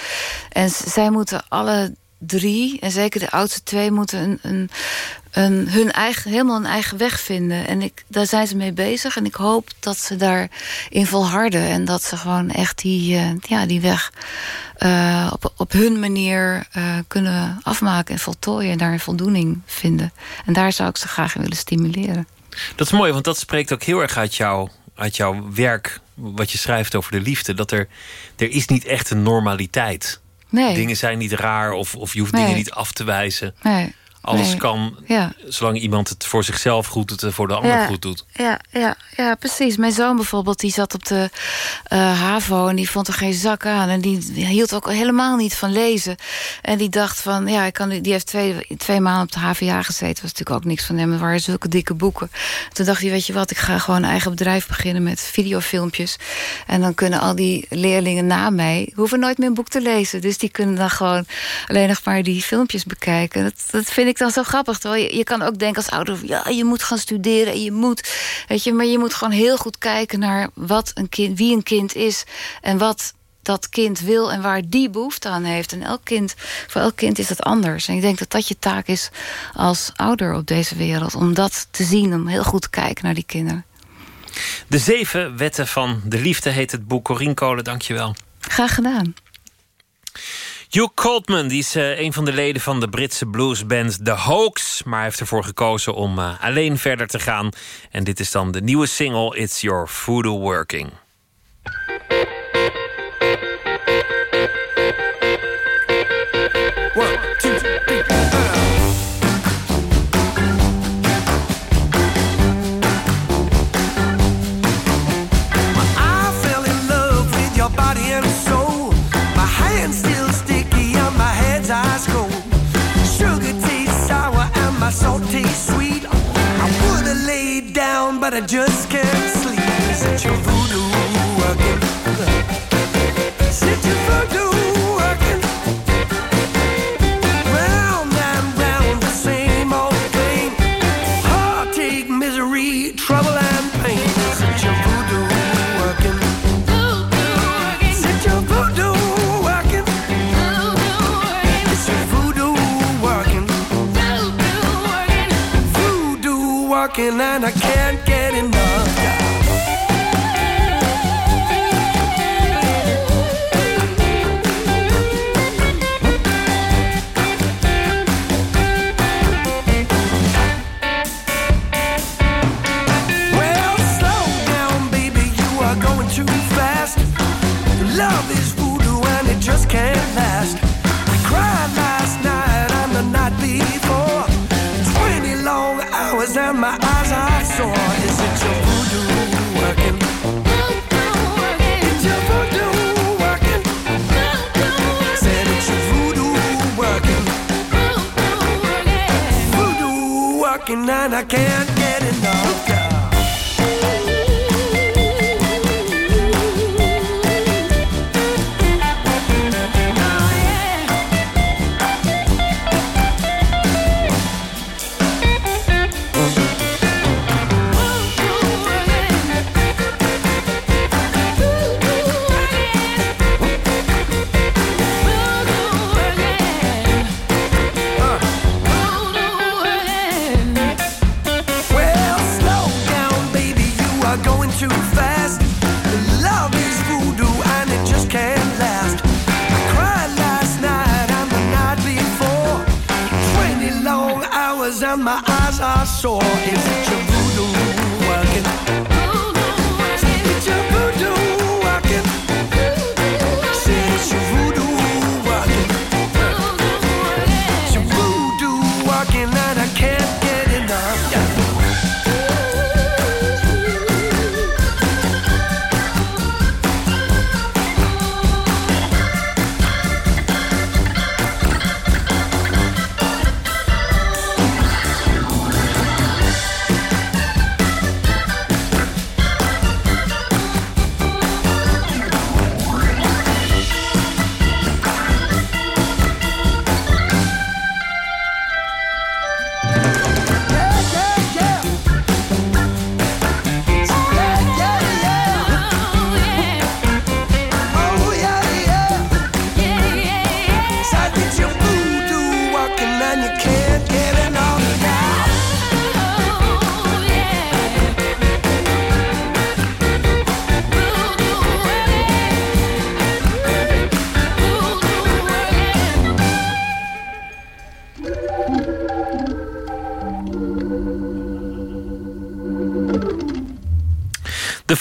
[SPEAKER 6] En zij moeten alle drie, en zeker de oudste twee, moeten een, een, een, hun eigen, helemaal een eigen weg vinden. En ik, daar zijn ze mee bezig. En ik hoop dat ze daarin volharden. En dat ze gewoon echt die, eh, ja, die weg eh, op, op hun manier kunnen afmaken en voltooien. En daar een voldoening vinden. En daar zou ik ze graag in willen stimuleren.
[SPEAKER 4] Dat is mooi, want dat spreekt ook heel erg uit, jou, uit jouw werk. Wat je schrijft over de liefde. Dat er, er is niet echt een normaliteit.
[SPEAKER 6] Nee.
[SPEAKER 4] Dingen zijn niet raar of, of je hoeft
[SPEAKER 6] Nee.
[SPEAKER 4] dingen niet af te wijzen.
[SPEAKER 6] Nee.
[SPEAKER 4] Alles
[SPEAKER 6] Nee.
[SPEAKER 4] kan,
[SPEAKER 6] Ja.
[SPEAKER 4] zolang iemand het voor zichzelf goed doet en voor de ander
[SPEAKER 6] Ja.
[SPEAKER 4] goed doet.
[SPEAKER 6] Ja, ja, ja, precies. Mijn zoon bijvoorbeeld, die zat op de eh, HAVO... en die vond er geen zak aan. En die, die hield ook helemaal niet van lezen. En die dacht van, ja, ik kan, die heeft twee, twee maanden op de HVA gezeten. was natuurlijk ook niks van hem. Er waren zulke dikke boeken. Toen dacht hij, weet je wat, ik ga gewoon een eigen bedrijf beginnen... met videofilmpjes. En dan kunnen al die leerlingen na mij... hoeven nooit meer een boek te lezen. Dus die kunnen dan gewoon alleen nog maar die filmpjes bekijken. Dat, dat vind ik dan zo grappig. Terwijl je, je kan ook denken als ouder... ja, je moet gaan studeren en je moet... Weet je, maar je moet gewoon heel goed kijken naar wat een kind, wie een kind is... en wat dat kind wil en waar die behoefte aan heeft. En elk kind, voor elk kind is dat anders. En ik denk dat dat je taak is als ouder op deze wereld... om dat te zien, om heel goed te kijken naar die kinderen.
[SPEAKER 4] De zeven wetten van de liefde heet het boek. Corien Kolen, dankjewel.
[SPEAKER 6] Graag gedaan.
[SPEAKER 4] Hugh Coltman die is eh, een van de leden van de Britse bluesband The Hoax. Maar heeft ervoor gekozen om eh, alleen verder te gaan. En dit is dan de nieuwe single It's Your Voodoo Working.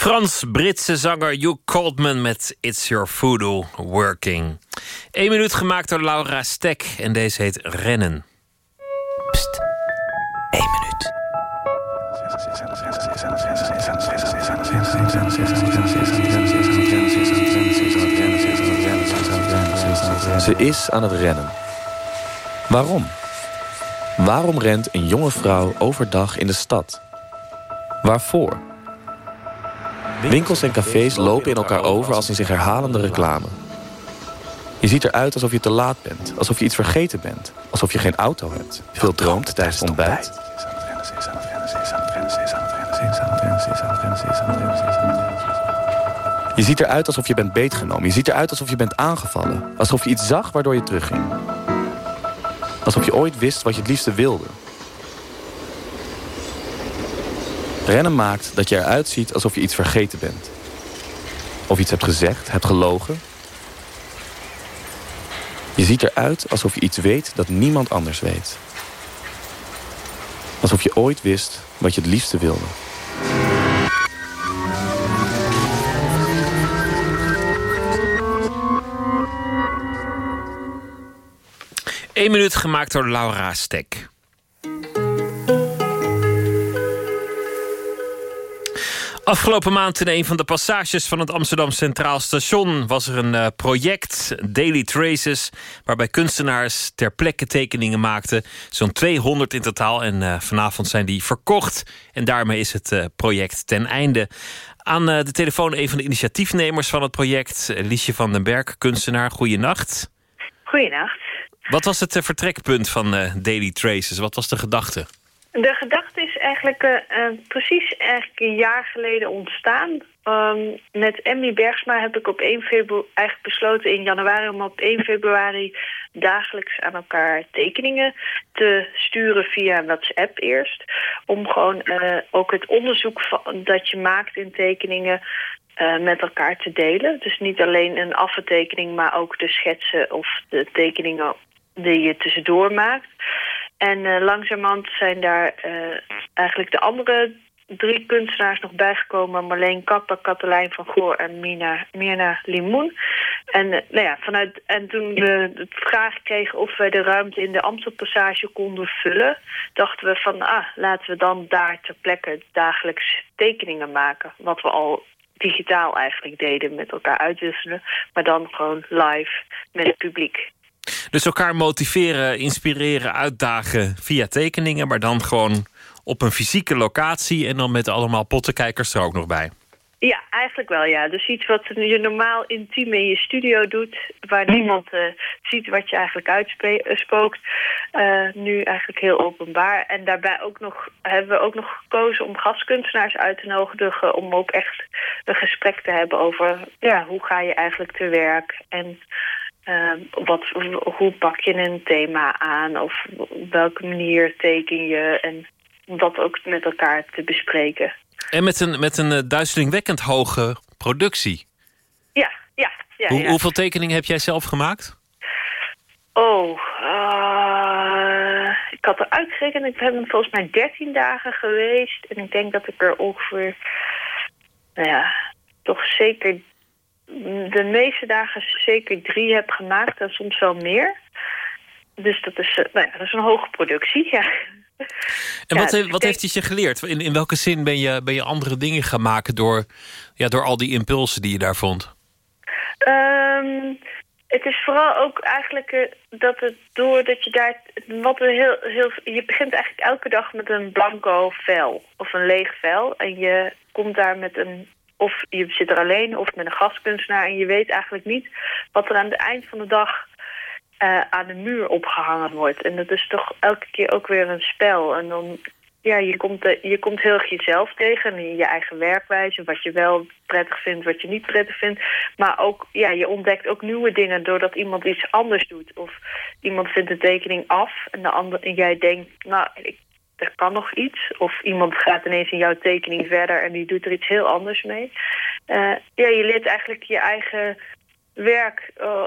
[SPEAKER 4] Frans-Britse zanger Hugh Coldman met It's Your Voodoo Working. Eén minuut gemaakt door Laura Stek en deze heet Rennen.
[SPEAKER 3] Pst, één minuut.
[SPEAKER 7] Ze is aan het rennen. Waarom? Waarom rent een jonge vrouw overdag in de stad? Waarvoor? Winkels en cafés lopen in elkaar over als in zich herhalende reclame. Je ziet eruit alsof je te laat bent, alsof je iets vergeten bent, alsof je geen auto hebt, veel droomt tijdens het ontbijt. Je ziet eruit alsof je bent beetgenomen. Je ziet eruit alsof je bent aangevallen. Alsof je iets zag waardoor je terugging. Alsof je ooit wist wat je het liefste wilde. Rennen maakt dat je eruit ziet alsof je iets vergeten bent. Of iets hebt gezegd, hebt gelogen. Je ziet eruit alsof je iets weet dat niemand anders weet. Alsof je ooit wist wat je het liefste wilde.
[SPEAKER 4] Eén minuut gemaakt door Laura Stek. Afgelopen maand in een van de passages van het Amsterdam Centraal Station was er een uh, project, Daily Traces, waarbij kunstenaars ter plekke tekeningen maakten. Zo'n 200 in totaal en uh, vanavond zijn die verkocht. En daarmee is het uh, project ten einde. Aan de telefoon een van de initiatiefnemers van het project, Liesje van den Berg, kunstenaar. Goeienacht.
[SPEAKER 8] Goeienacht.
[SPEAKER 4] Wat was het vertrekpunt van Daily Traces? Wat was de gedachte?
[SPEAKER 8] De gedachte is eigenlijk uh, uh, precies eigenlijk een jaar geleden ontstaan. Um, met Emmy Bergsma heb ik op 1 februari eigenlijk besloten in januari om op 1 februari dagelijks aan elkaar tekeningen te sturen via WhatsApp eerst. Om gewoon uh, ook het onderzoek van, dat je maakt in tekeningen met elkaar te delen. Dus niet alleen een aftekening, maar ook de schetsen of de tekeningen die je tussendoor maakt. En uh, langzamerhand zijn daar uh, eigenlijk de andere drie kunstenaars nog bijgekomen. Marleen Kappa, Katelijn van Goor en Mina, Mirna Limoen. En, uh, nou ja, vanuit, en toen we de vraag kregen of wij de ruimte in de Amstelpassage konden vullen... dachten we van, ah, laten we dan daar ter plekke dagelijks tekeningen maken. Wat we al digitaal eigenlijk deden, met elkaar uitwisselen. Maar dan gewoon live met het publiek.
[SPEAKER 4] Dus elkaar motiveren, inspireren, uitdagen via tekeningen... maar dan gewoon op een fysieke locatie... en dan met allemaal pottenkijkers er ook nog bij.
[SPEAKER 8] Ja, eigenlijk wel, ja. Dus iets wat je normaal intiem in je studio doet... waar niemand uh, ziet wat je eigenlijk uitspookt. Uh, nu eigenlijk heel openbaar. En daarbij ook nog, hebben we ook nog gekozen om gastkunstenaars uit te nodigen... om ook echt een gesprek te hebben over... ja, hoe ga je eigenlijk te werk... en uh, wat, hoe pak je een thema aan of op welke manier teken je en om dat ook met elkaar te bespreken.
[SPEAKER 4] En met een, met een uh, duizelingwekkend hoge productie.
[SPEAKER 8] Ja, ja. ja,
[SPEAKER 4] Hoe,
[SPEAKER 8] ja.
[SPEAKER 4] Hoeveel tekeningen heb jij zelf gemaakt?
[SPEAKER 8] Oh, uh, ik had er uitgerekend. Ik heb hem volgens mij 13 dagen geweest. En ik denk dat ik er ongeveer, nou ja, toch zeker de meeste dagen zeker drie heb gemaakt en soms wel meer. Dus dat is, nou ja, dat is een hoge productie, ja.
[SPEAKER 4] En wat, ja, heeft, wat heeft het je geleerd? In, in welke zin ben je, ben je andere dingen gaan maken... Door, ja, door al die impulsen die je daar vond?
[SPEAKER 8] Um, het is vooral ook eigenlijk uh, dat het doordat je daar... Wat heel, heel, je begint eigenlijk elke dag met een blanco vel of een leeg vel. En je komt daar met een of je zit er alleen of met een gastkunstenaar... en je weet eigenlijk niet wat er aan het eind van de dag uh, aan de muur opgehangen wordt. En dat is toch elke keer ook weer een spel. En dan, ja, je komt, uh, je komt heel erg jezelf tegen, je eigen werkwijze... wat je wel prettig vindt, wat je niet prettig vindt. Maar ook, ja, je ontdekt ook nieuwe dingen doordat iemand iets anders doet. Of iemand vindt de tekening af en, de ander, en jij denkt... nou, ik er kan nog iets. Of iemand gaat ineens in jouw tekening verder en die doet er iets heel anders mee. Uh, ja, je leert eigenlijk je eigen werk uh,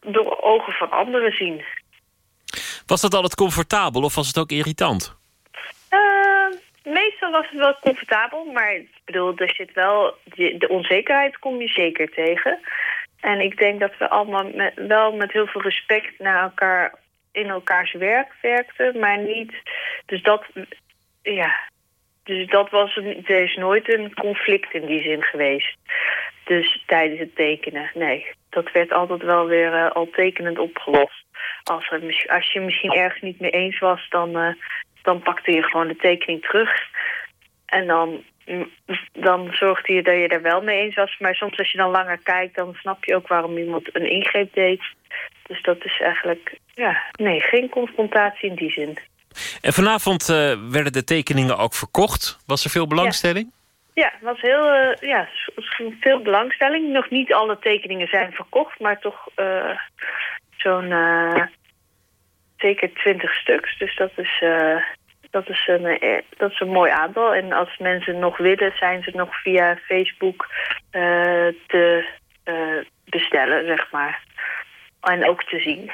[SPEAKER 8] door ogen van anderen zien.
[SPEAKER 4] Was dat altijd comfortabel of was het ook irritant?
[SPEAKER 8] Uh, meestal was het wel comfortabel, maar ik bedoel, er zit wel, de onzekerheid kom je zeker tegen. En ik denk dat we allemaal met, wel met heel veel respect naar elkaar in elkaars werk werkten, maar niet... Dus dat, ja, dus dat was een, er is nooit een conflict in die zin geweest. Dus tijdens het tekenen, nee. Dat werd altijd wel weer uh, al tekenend opgelost. Als, er, als je misschien ergens niet mee eens was, dan, uh, dan pakte je gewoon de tekening terug. En dan, dan zorgde je dat je er wel mee eens was. Maar soms als je dan langer kijkt, dan snap je ook waarom iemand een ingreep deed. Dus dat is eigenlijk, ja, nee, geen confrontatie in die zin.
[SPEAKER 4] En vanavond uh, werden de tekeningen ook verkocht. Was er veel belangstelling?
[SPEAKER 8] Ja, ja was heel, uh, ja, veel belangstelling. Nog niet alle tekeningen zijn verkocht, maar toch uh, zo'n zeker twintig stuks. Dus dat is, dat, is een, dat is een mooi aantal. En als mensen nog willen, zijn ze nog via Facebook te bestellen, zeg maar en ook te zien.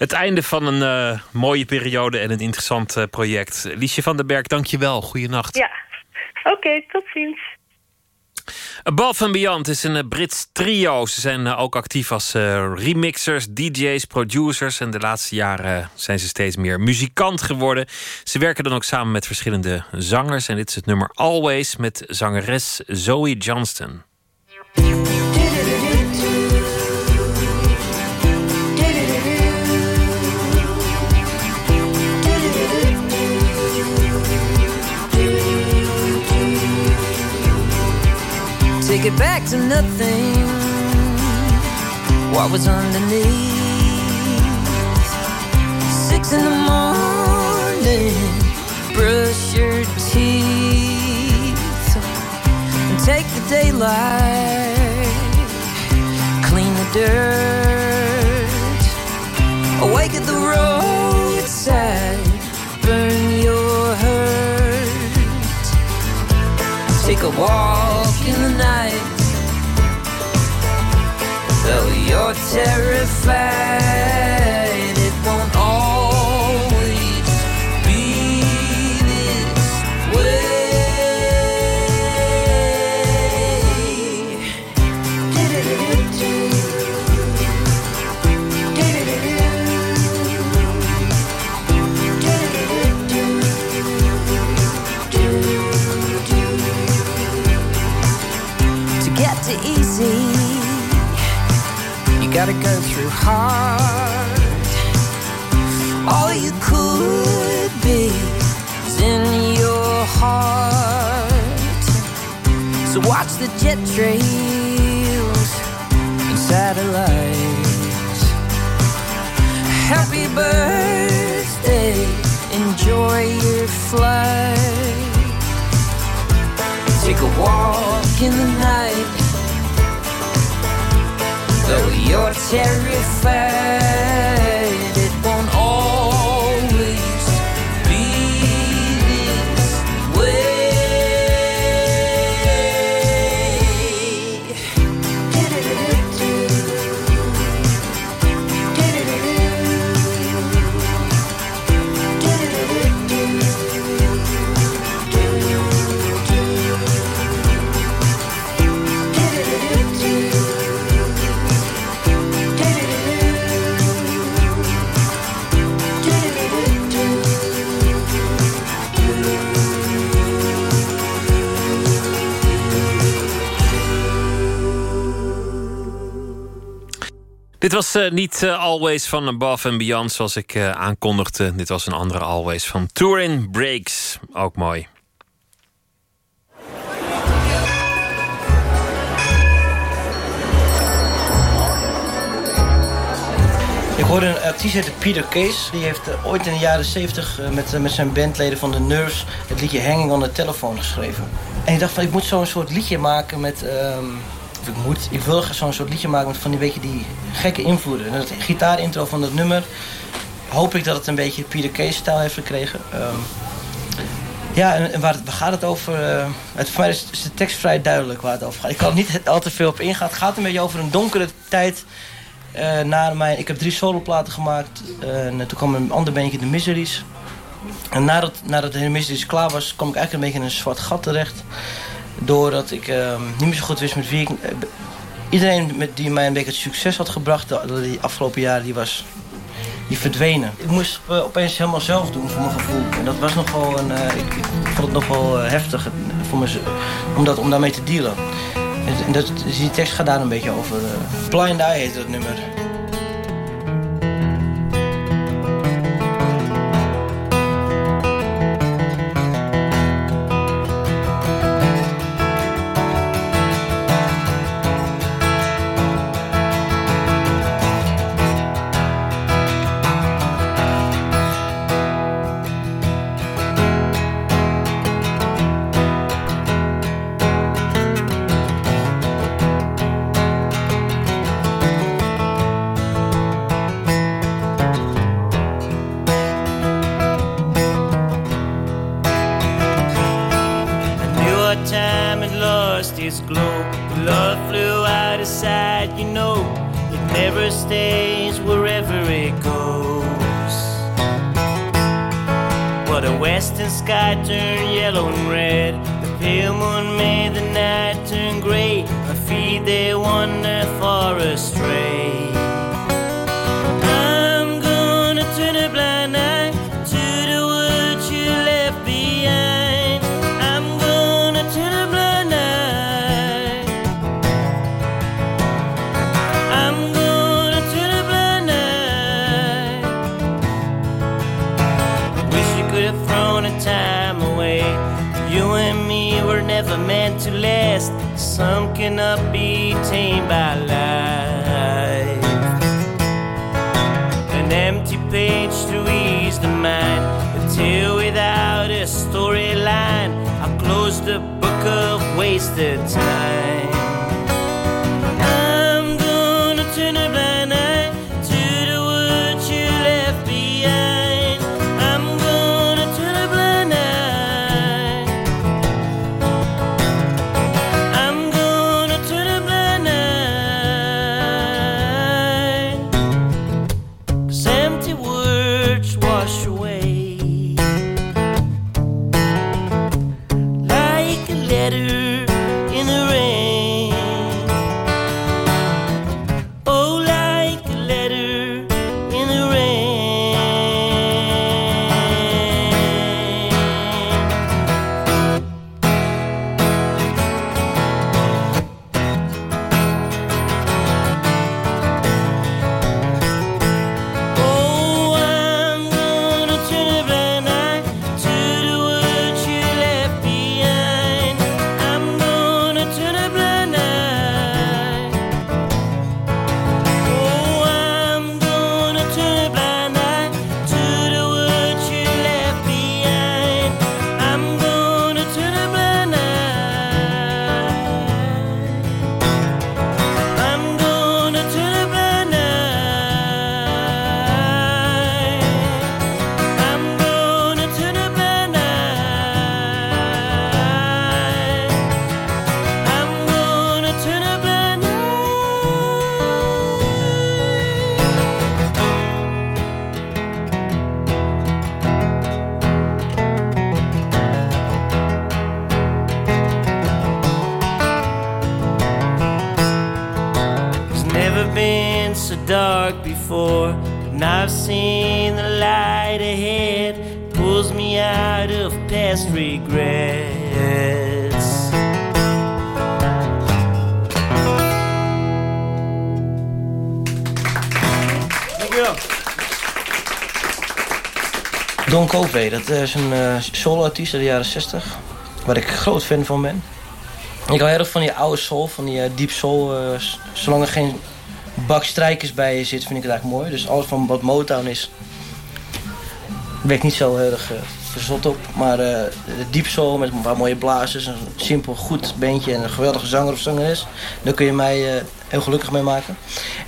[SPEAKER 4] Het einde van een uh, mooie periode en een interessant uh, project. Liesje van den Berg, dank je wel. Goeienacht.
[SPEAKER 8] Ja, oké, okay, tot ziens.
[SPEAKER 4] Above and Beyond is een eh, Brits trio. Ze zijn eh, ook actief als uh, remixers, DJ's, producers. En de laatste jaren zijn ze steeds meer muzikant geworden. Ze werken dan ook samen met verschillende zangers. En dit is het nummer Always met zangeres Zoe Johnston.
[SPEAKER 9] Take it back to nothing. What was underneath? Six in the morning, brush your teeth and take the daylight, clean the dirt, awake at the roadside, take a walk in the night. Though you're terrified, gotta go through hard. All you could be is in your heart. So watch the jet trails and satellites. Happy birthday, enjoy your flight. Take a walk in the night. You're terrified,
[SPEAKER 4] Dit was eh, niet eh, Always van Above and Beyond zoals ik eh, aankondigde. Dit was een andere Always van Touring Breaks. Ook mooi.
[SPEAKER 10] Ik hoorde een artiest heette Peter Case. Die heeft ooit in de jaren 70 uh, met, met zijn bandleden van de Nerves het liedje Hanging on the Telephone geschreven. En ik dacht van ik moet zo'n soort liedje maken met. ehm, ik moet, ik wil zo'n soort liedje maken met van die beetje die gekke invloeden. En dat gitaarintro van dat nummer hoop ik dat het een beetje Peter Case stijl heeft gekregen. Ehm, ja, en, waar, waar gaat het over? eh, het, voor mij is, de tekst vrij duidelijk waar het over gaat. Ik kan er niet al te veel op ingaan. Het gaat een beetje over een donkere tijd. eh na mijn, ik heb drie soloplaten gemaakt. eh, en toen kwam een ander bandje, de Miseries. En nadat, nadat de Miseries klaar was, kwam ik eigenlijk een beetje in een zwart gat terecht. Doordat ik ehm, niet meer zo goed wist met wie ik... eh, iedereen met die mij een beetje het succes had gebracht de, die afgelopen jaren, die was die verdwenen. Ik moest eh, opeens helemaal zelf doen voor mijn gevoel. En dat was nogal een. eh, ik, vond het nog wel eh, heftig voor me, om, dat, om daarmee te dealen. En, dat, die tekst gaat daar een beetje over. Blind Eye heet dat nummer.
[SPEAKER 11] Cannot be tamed by life. An empty page to ease the mind. A tale without a storyline. I'll close the book of wasted time.
[SPEAKER 10] Dat is een eh solo-artiest uit de jaren 60. Waar ik groot fan van ben. Ik hou erg van die oude soul, van die eh, deep soul. eh, zolang er geen bak strijkers bij zit, vind ik het eigenlijk mooi. Dus alles van wat Motown is, ik niet zo heel erg eh, verzot op. Maar eh, de deep soul met een paar mooie blazers, een simpel goed bandje en een geweldige zanger of zangeres. Daar kun je mij eh, heel gelukkig mee maken.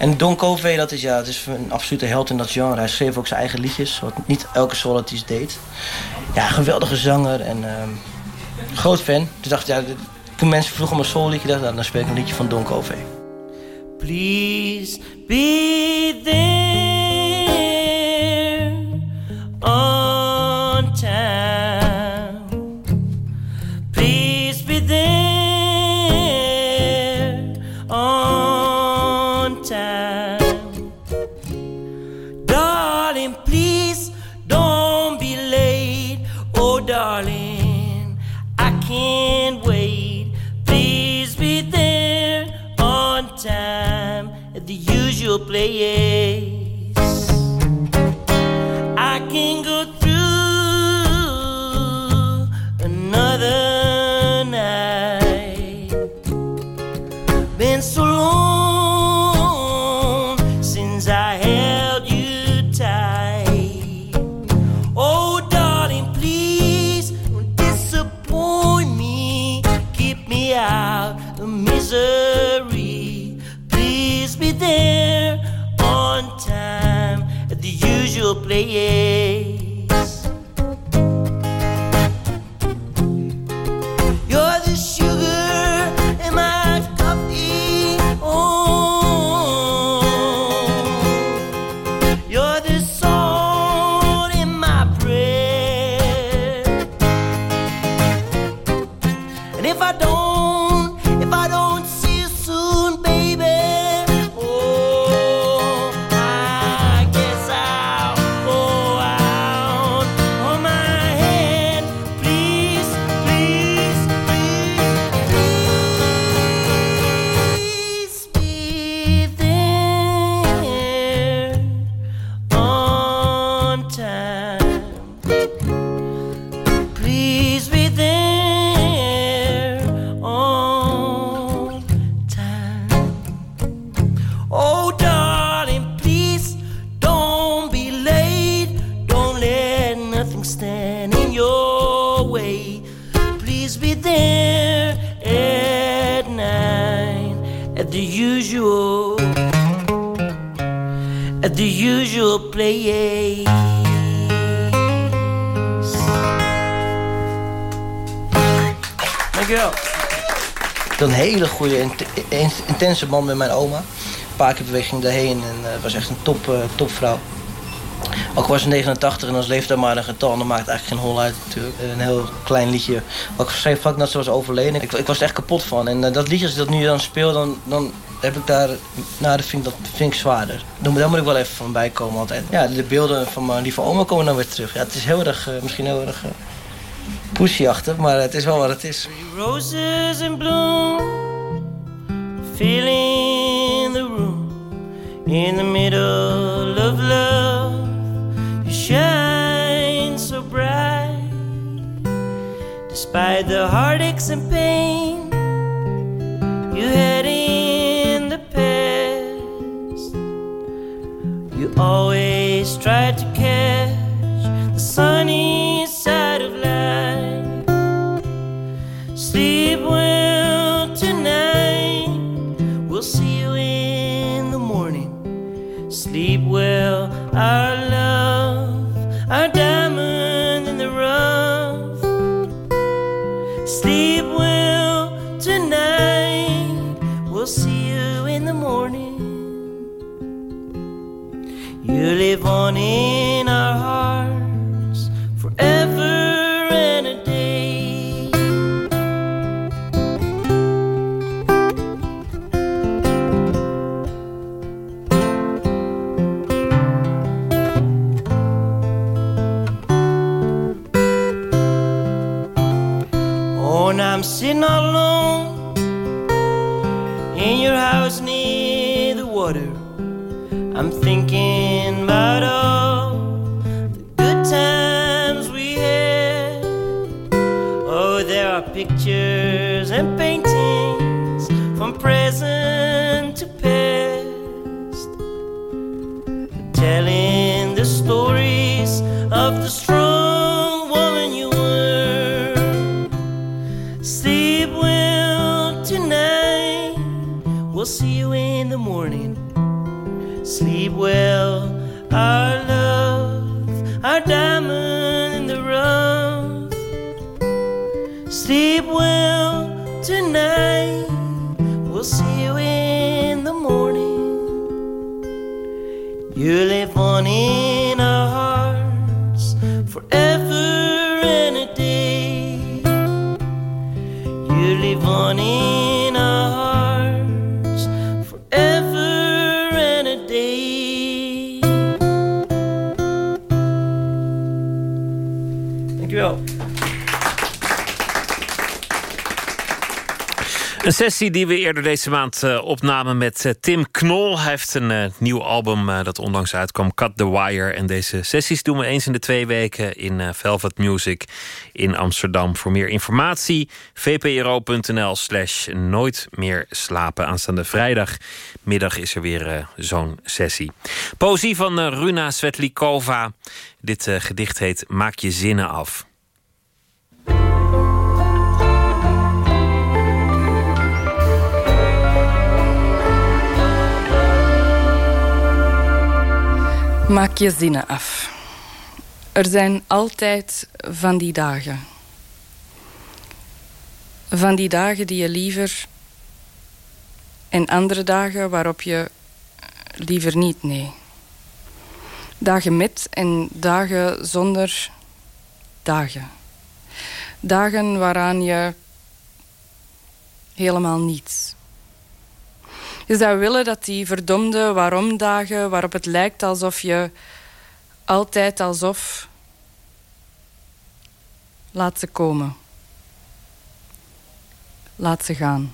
[SPEAKER 10] En Don Covey, dat is, ja, dat is een absolute held in dat genre. Hij schreef ook zijn eigen liedjes, wat niet elke soul-artiest deed. Ja, geweldige zanger en ehm, groot fan. Dus dacht, ja, toen mensen vroegen om een soul-liedje, dacht ik, nou, dan speel ik een liedje van Don Covey.
[SPEAKER 11] Please be there usual Please be there at nine at the usual at the usual place.
[SPEAKER 10] Dankjewel. Had een hele goede, int- in- intense band met mijn oma. Een paar keer per week ging ik daarheen en het was echt een top, eh, topvrouw. Ook was ze 89 en als leeftijd maar een getal, dan maakt het eigenlijk geen hol uit natuurlijk. Een heel klein liedje. Ook geschreven vlak nadat ze was overleden. Ik, ik was er echt kapot van. En eh, dat liedje, als ik dat nu dan speel, dan, dan heb ik daar... Nou, dat vind ik, dat vind ik zwaarder. Daar moet- ik wel even van bij komen altijd. Ja, de beelden van mijn lieve oma komen dan weer terug. Ja, het is heel erg, eh, misschien heel erg... Uh, pushyachtig, maar het is wel wat het is.
[SPEAKER 11] Roses in bloom, filling the room in the middle of love. Shine so bright, despite the heartaches and pain you had in the past. You always tried to catch the sunny side of life. Sleep well tonight. We'll see you in the morning. Sleep well, our live on in our hearts forever and a day. Oh, and I'm sitting alone in your house near the water. I'm thinking
[SPEAKER 10] limping.
[SPEAKER 4] Een sessie die we eerder deze maand eh, opnamen met eh, Tim Knol. Hij heeft een eh, nieuw album dat onlangs uitkwam, Cut the Wire. En deze sessies doen we eens in de twee weken in Velvet Music in Amsterdam. Voor meer informatie vpro.nl slash nooit meer slapen. Aanstaande vrijdagmiddag is er weer zo'n sessie. Poëzie van Runa Svetlikova. Dit gedicht heet Maak je zinnen af.
[SPEAKER 12] Maak je zinnen af. Er zijn altijd van die dagen. Van die dagen die je liever. En andere dagen waarop je liever niet, nee. Dagen met en dagen zonder dagen. Dagen waaraan je helemaal niets. Je zou willen dat die verdomde waarom-dagen, waarop het lijkt alsof je altijd alsof. Laat ze komen. Laat ze gaan.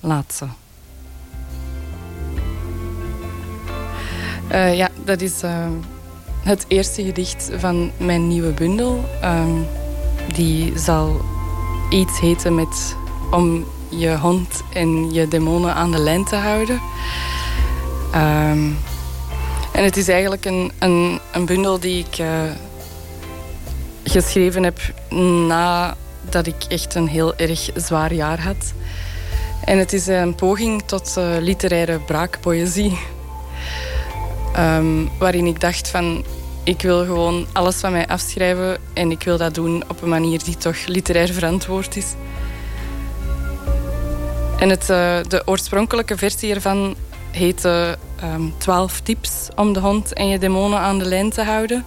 [SPEAKER 12] Laat ze. Eh, ja, dat is eh, het eerste gedicht van mijn nieuwe bundel. Ehm, die zal iets heten met om je hond en je demonen aan de lijn te houden. Ehm, en het is eigenlijk een, een, een bundel die ik eh, geschreven heb nadat ik echt een heel erg zwaar jaar had. En het is een poging tot uh, literaire braakpoëzie. Um, waarin ik dacht van, ik wil gewoon alles van mij afschrijven en ik wil dat doen op een manier die toch literair verantwoord is. En het, uh, de oorspronkelijke versie ervan heette um, 12 tips om de hond en je demonen aan de lijn te houden.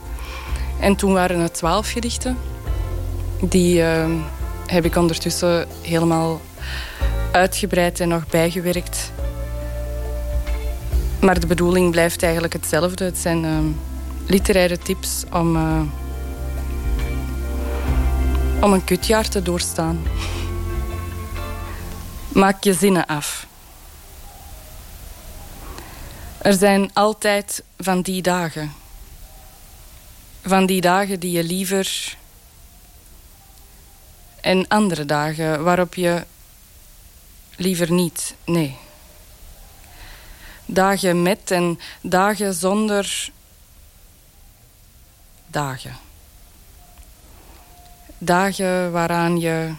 [SPEAKER 12] En toen waren het 12 gedichten. Die uh, heb ik ondertussen helemaal uitgebreid en nog bijgewerkt. Maar de bedoeling blijft eigenlijk hetzelfde. Het zijn uh, literaire tips om, uh, om een kutjaar te doorstaan. Maak je zinnen af. Er zijn altijd van die dagen. Van die dagen die je liever. En andere dagen waarop je liever niet, nee. Dagen met en dagen zonder dagen. Dagen waaraan je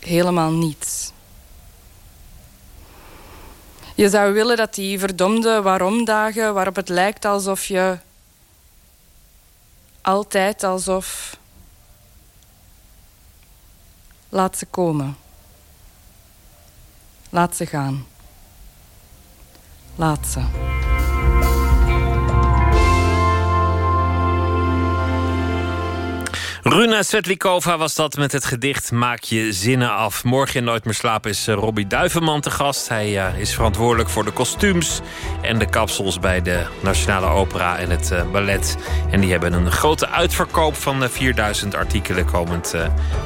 [SPEAKER 12] helemaal niets. Je zou willen dat die verdomde waarom-dagen, waarop het lijkt alsof je altijd alsof. Laat ze komen. Laat ze gaan. Laat ze.
[SPEAKER 4] Runa Svetlikova was dat met het gedicht Maak je zinnen af. Morgen in Nooit meer slapen is eh, Robbie Duivenman te gast. Hij uh, is verantwoordelijk voor de kostuums en de kapsels bij de Nationale Opera en het uh, ballet. En die hebben een grote uitverkoop van 4000 artikelen komend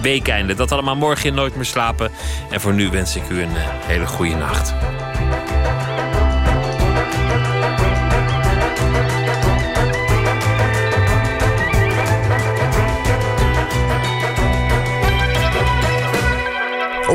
[SPEAKER 4] weekeinde. Dat allemaal morgen in Nooit meer slapen. En voor nu wens ik u een hele goede nacht.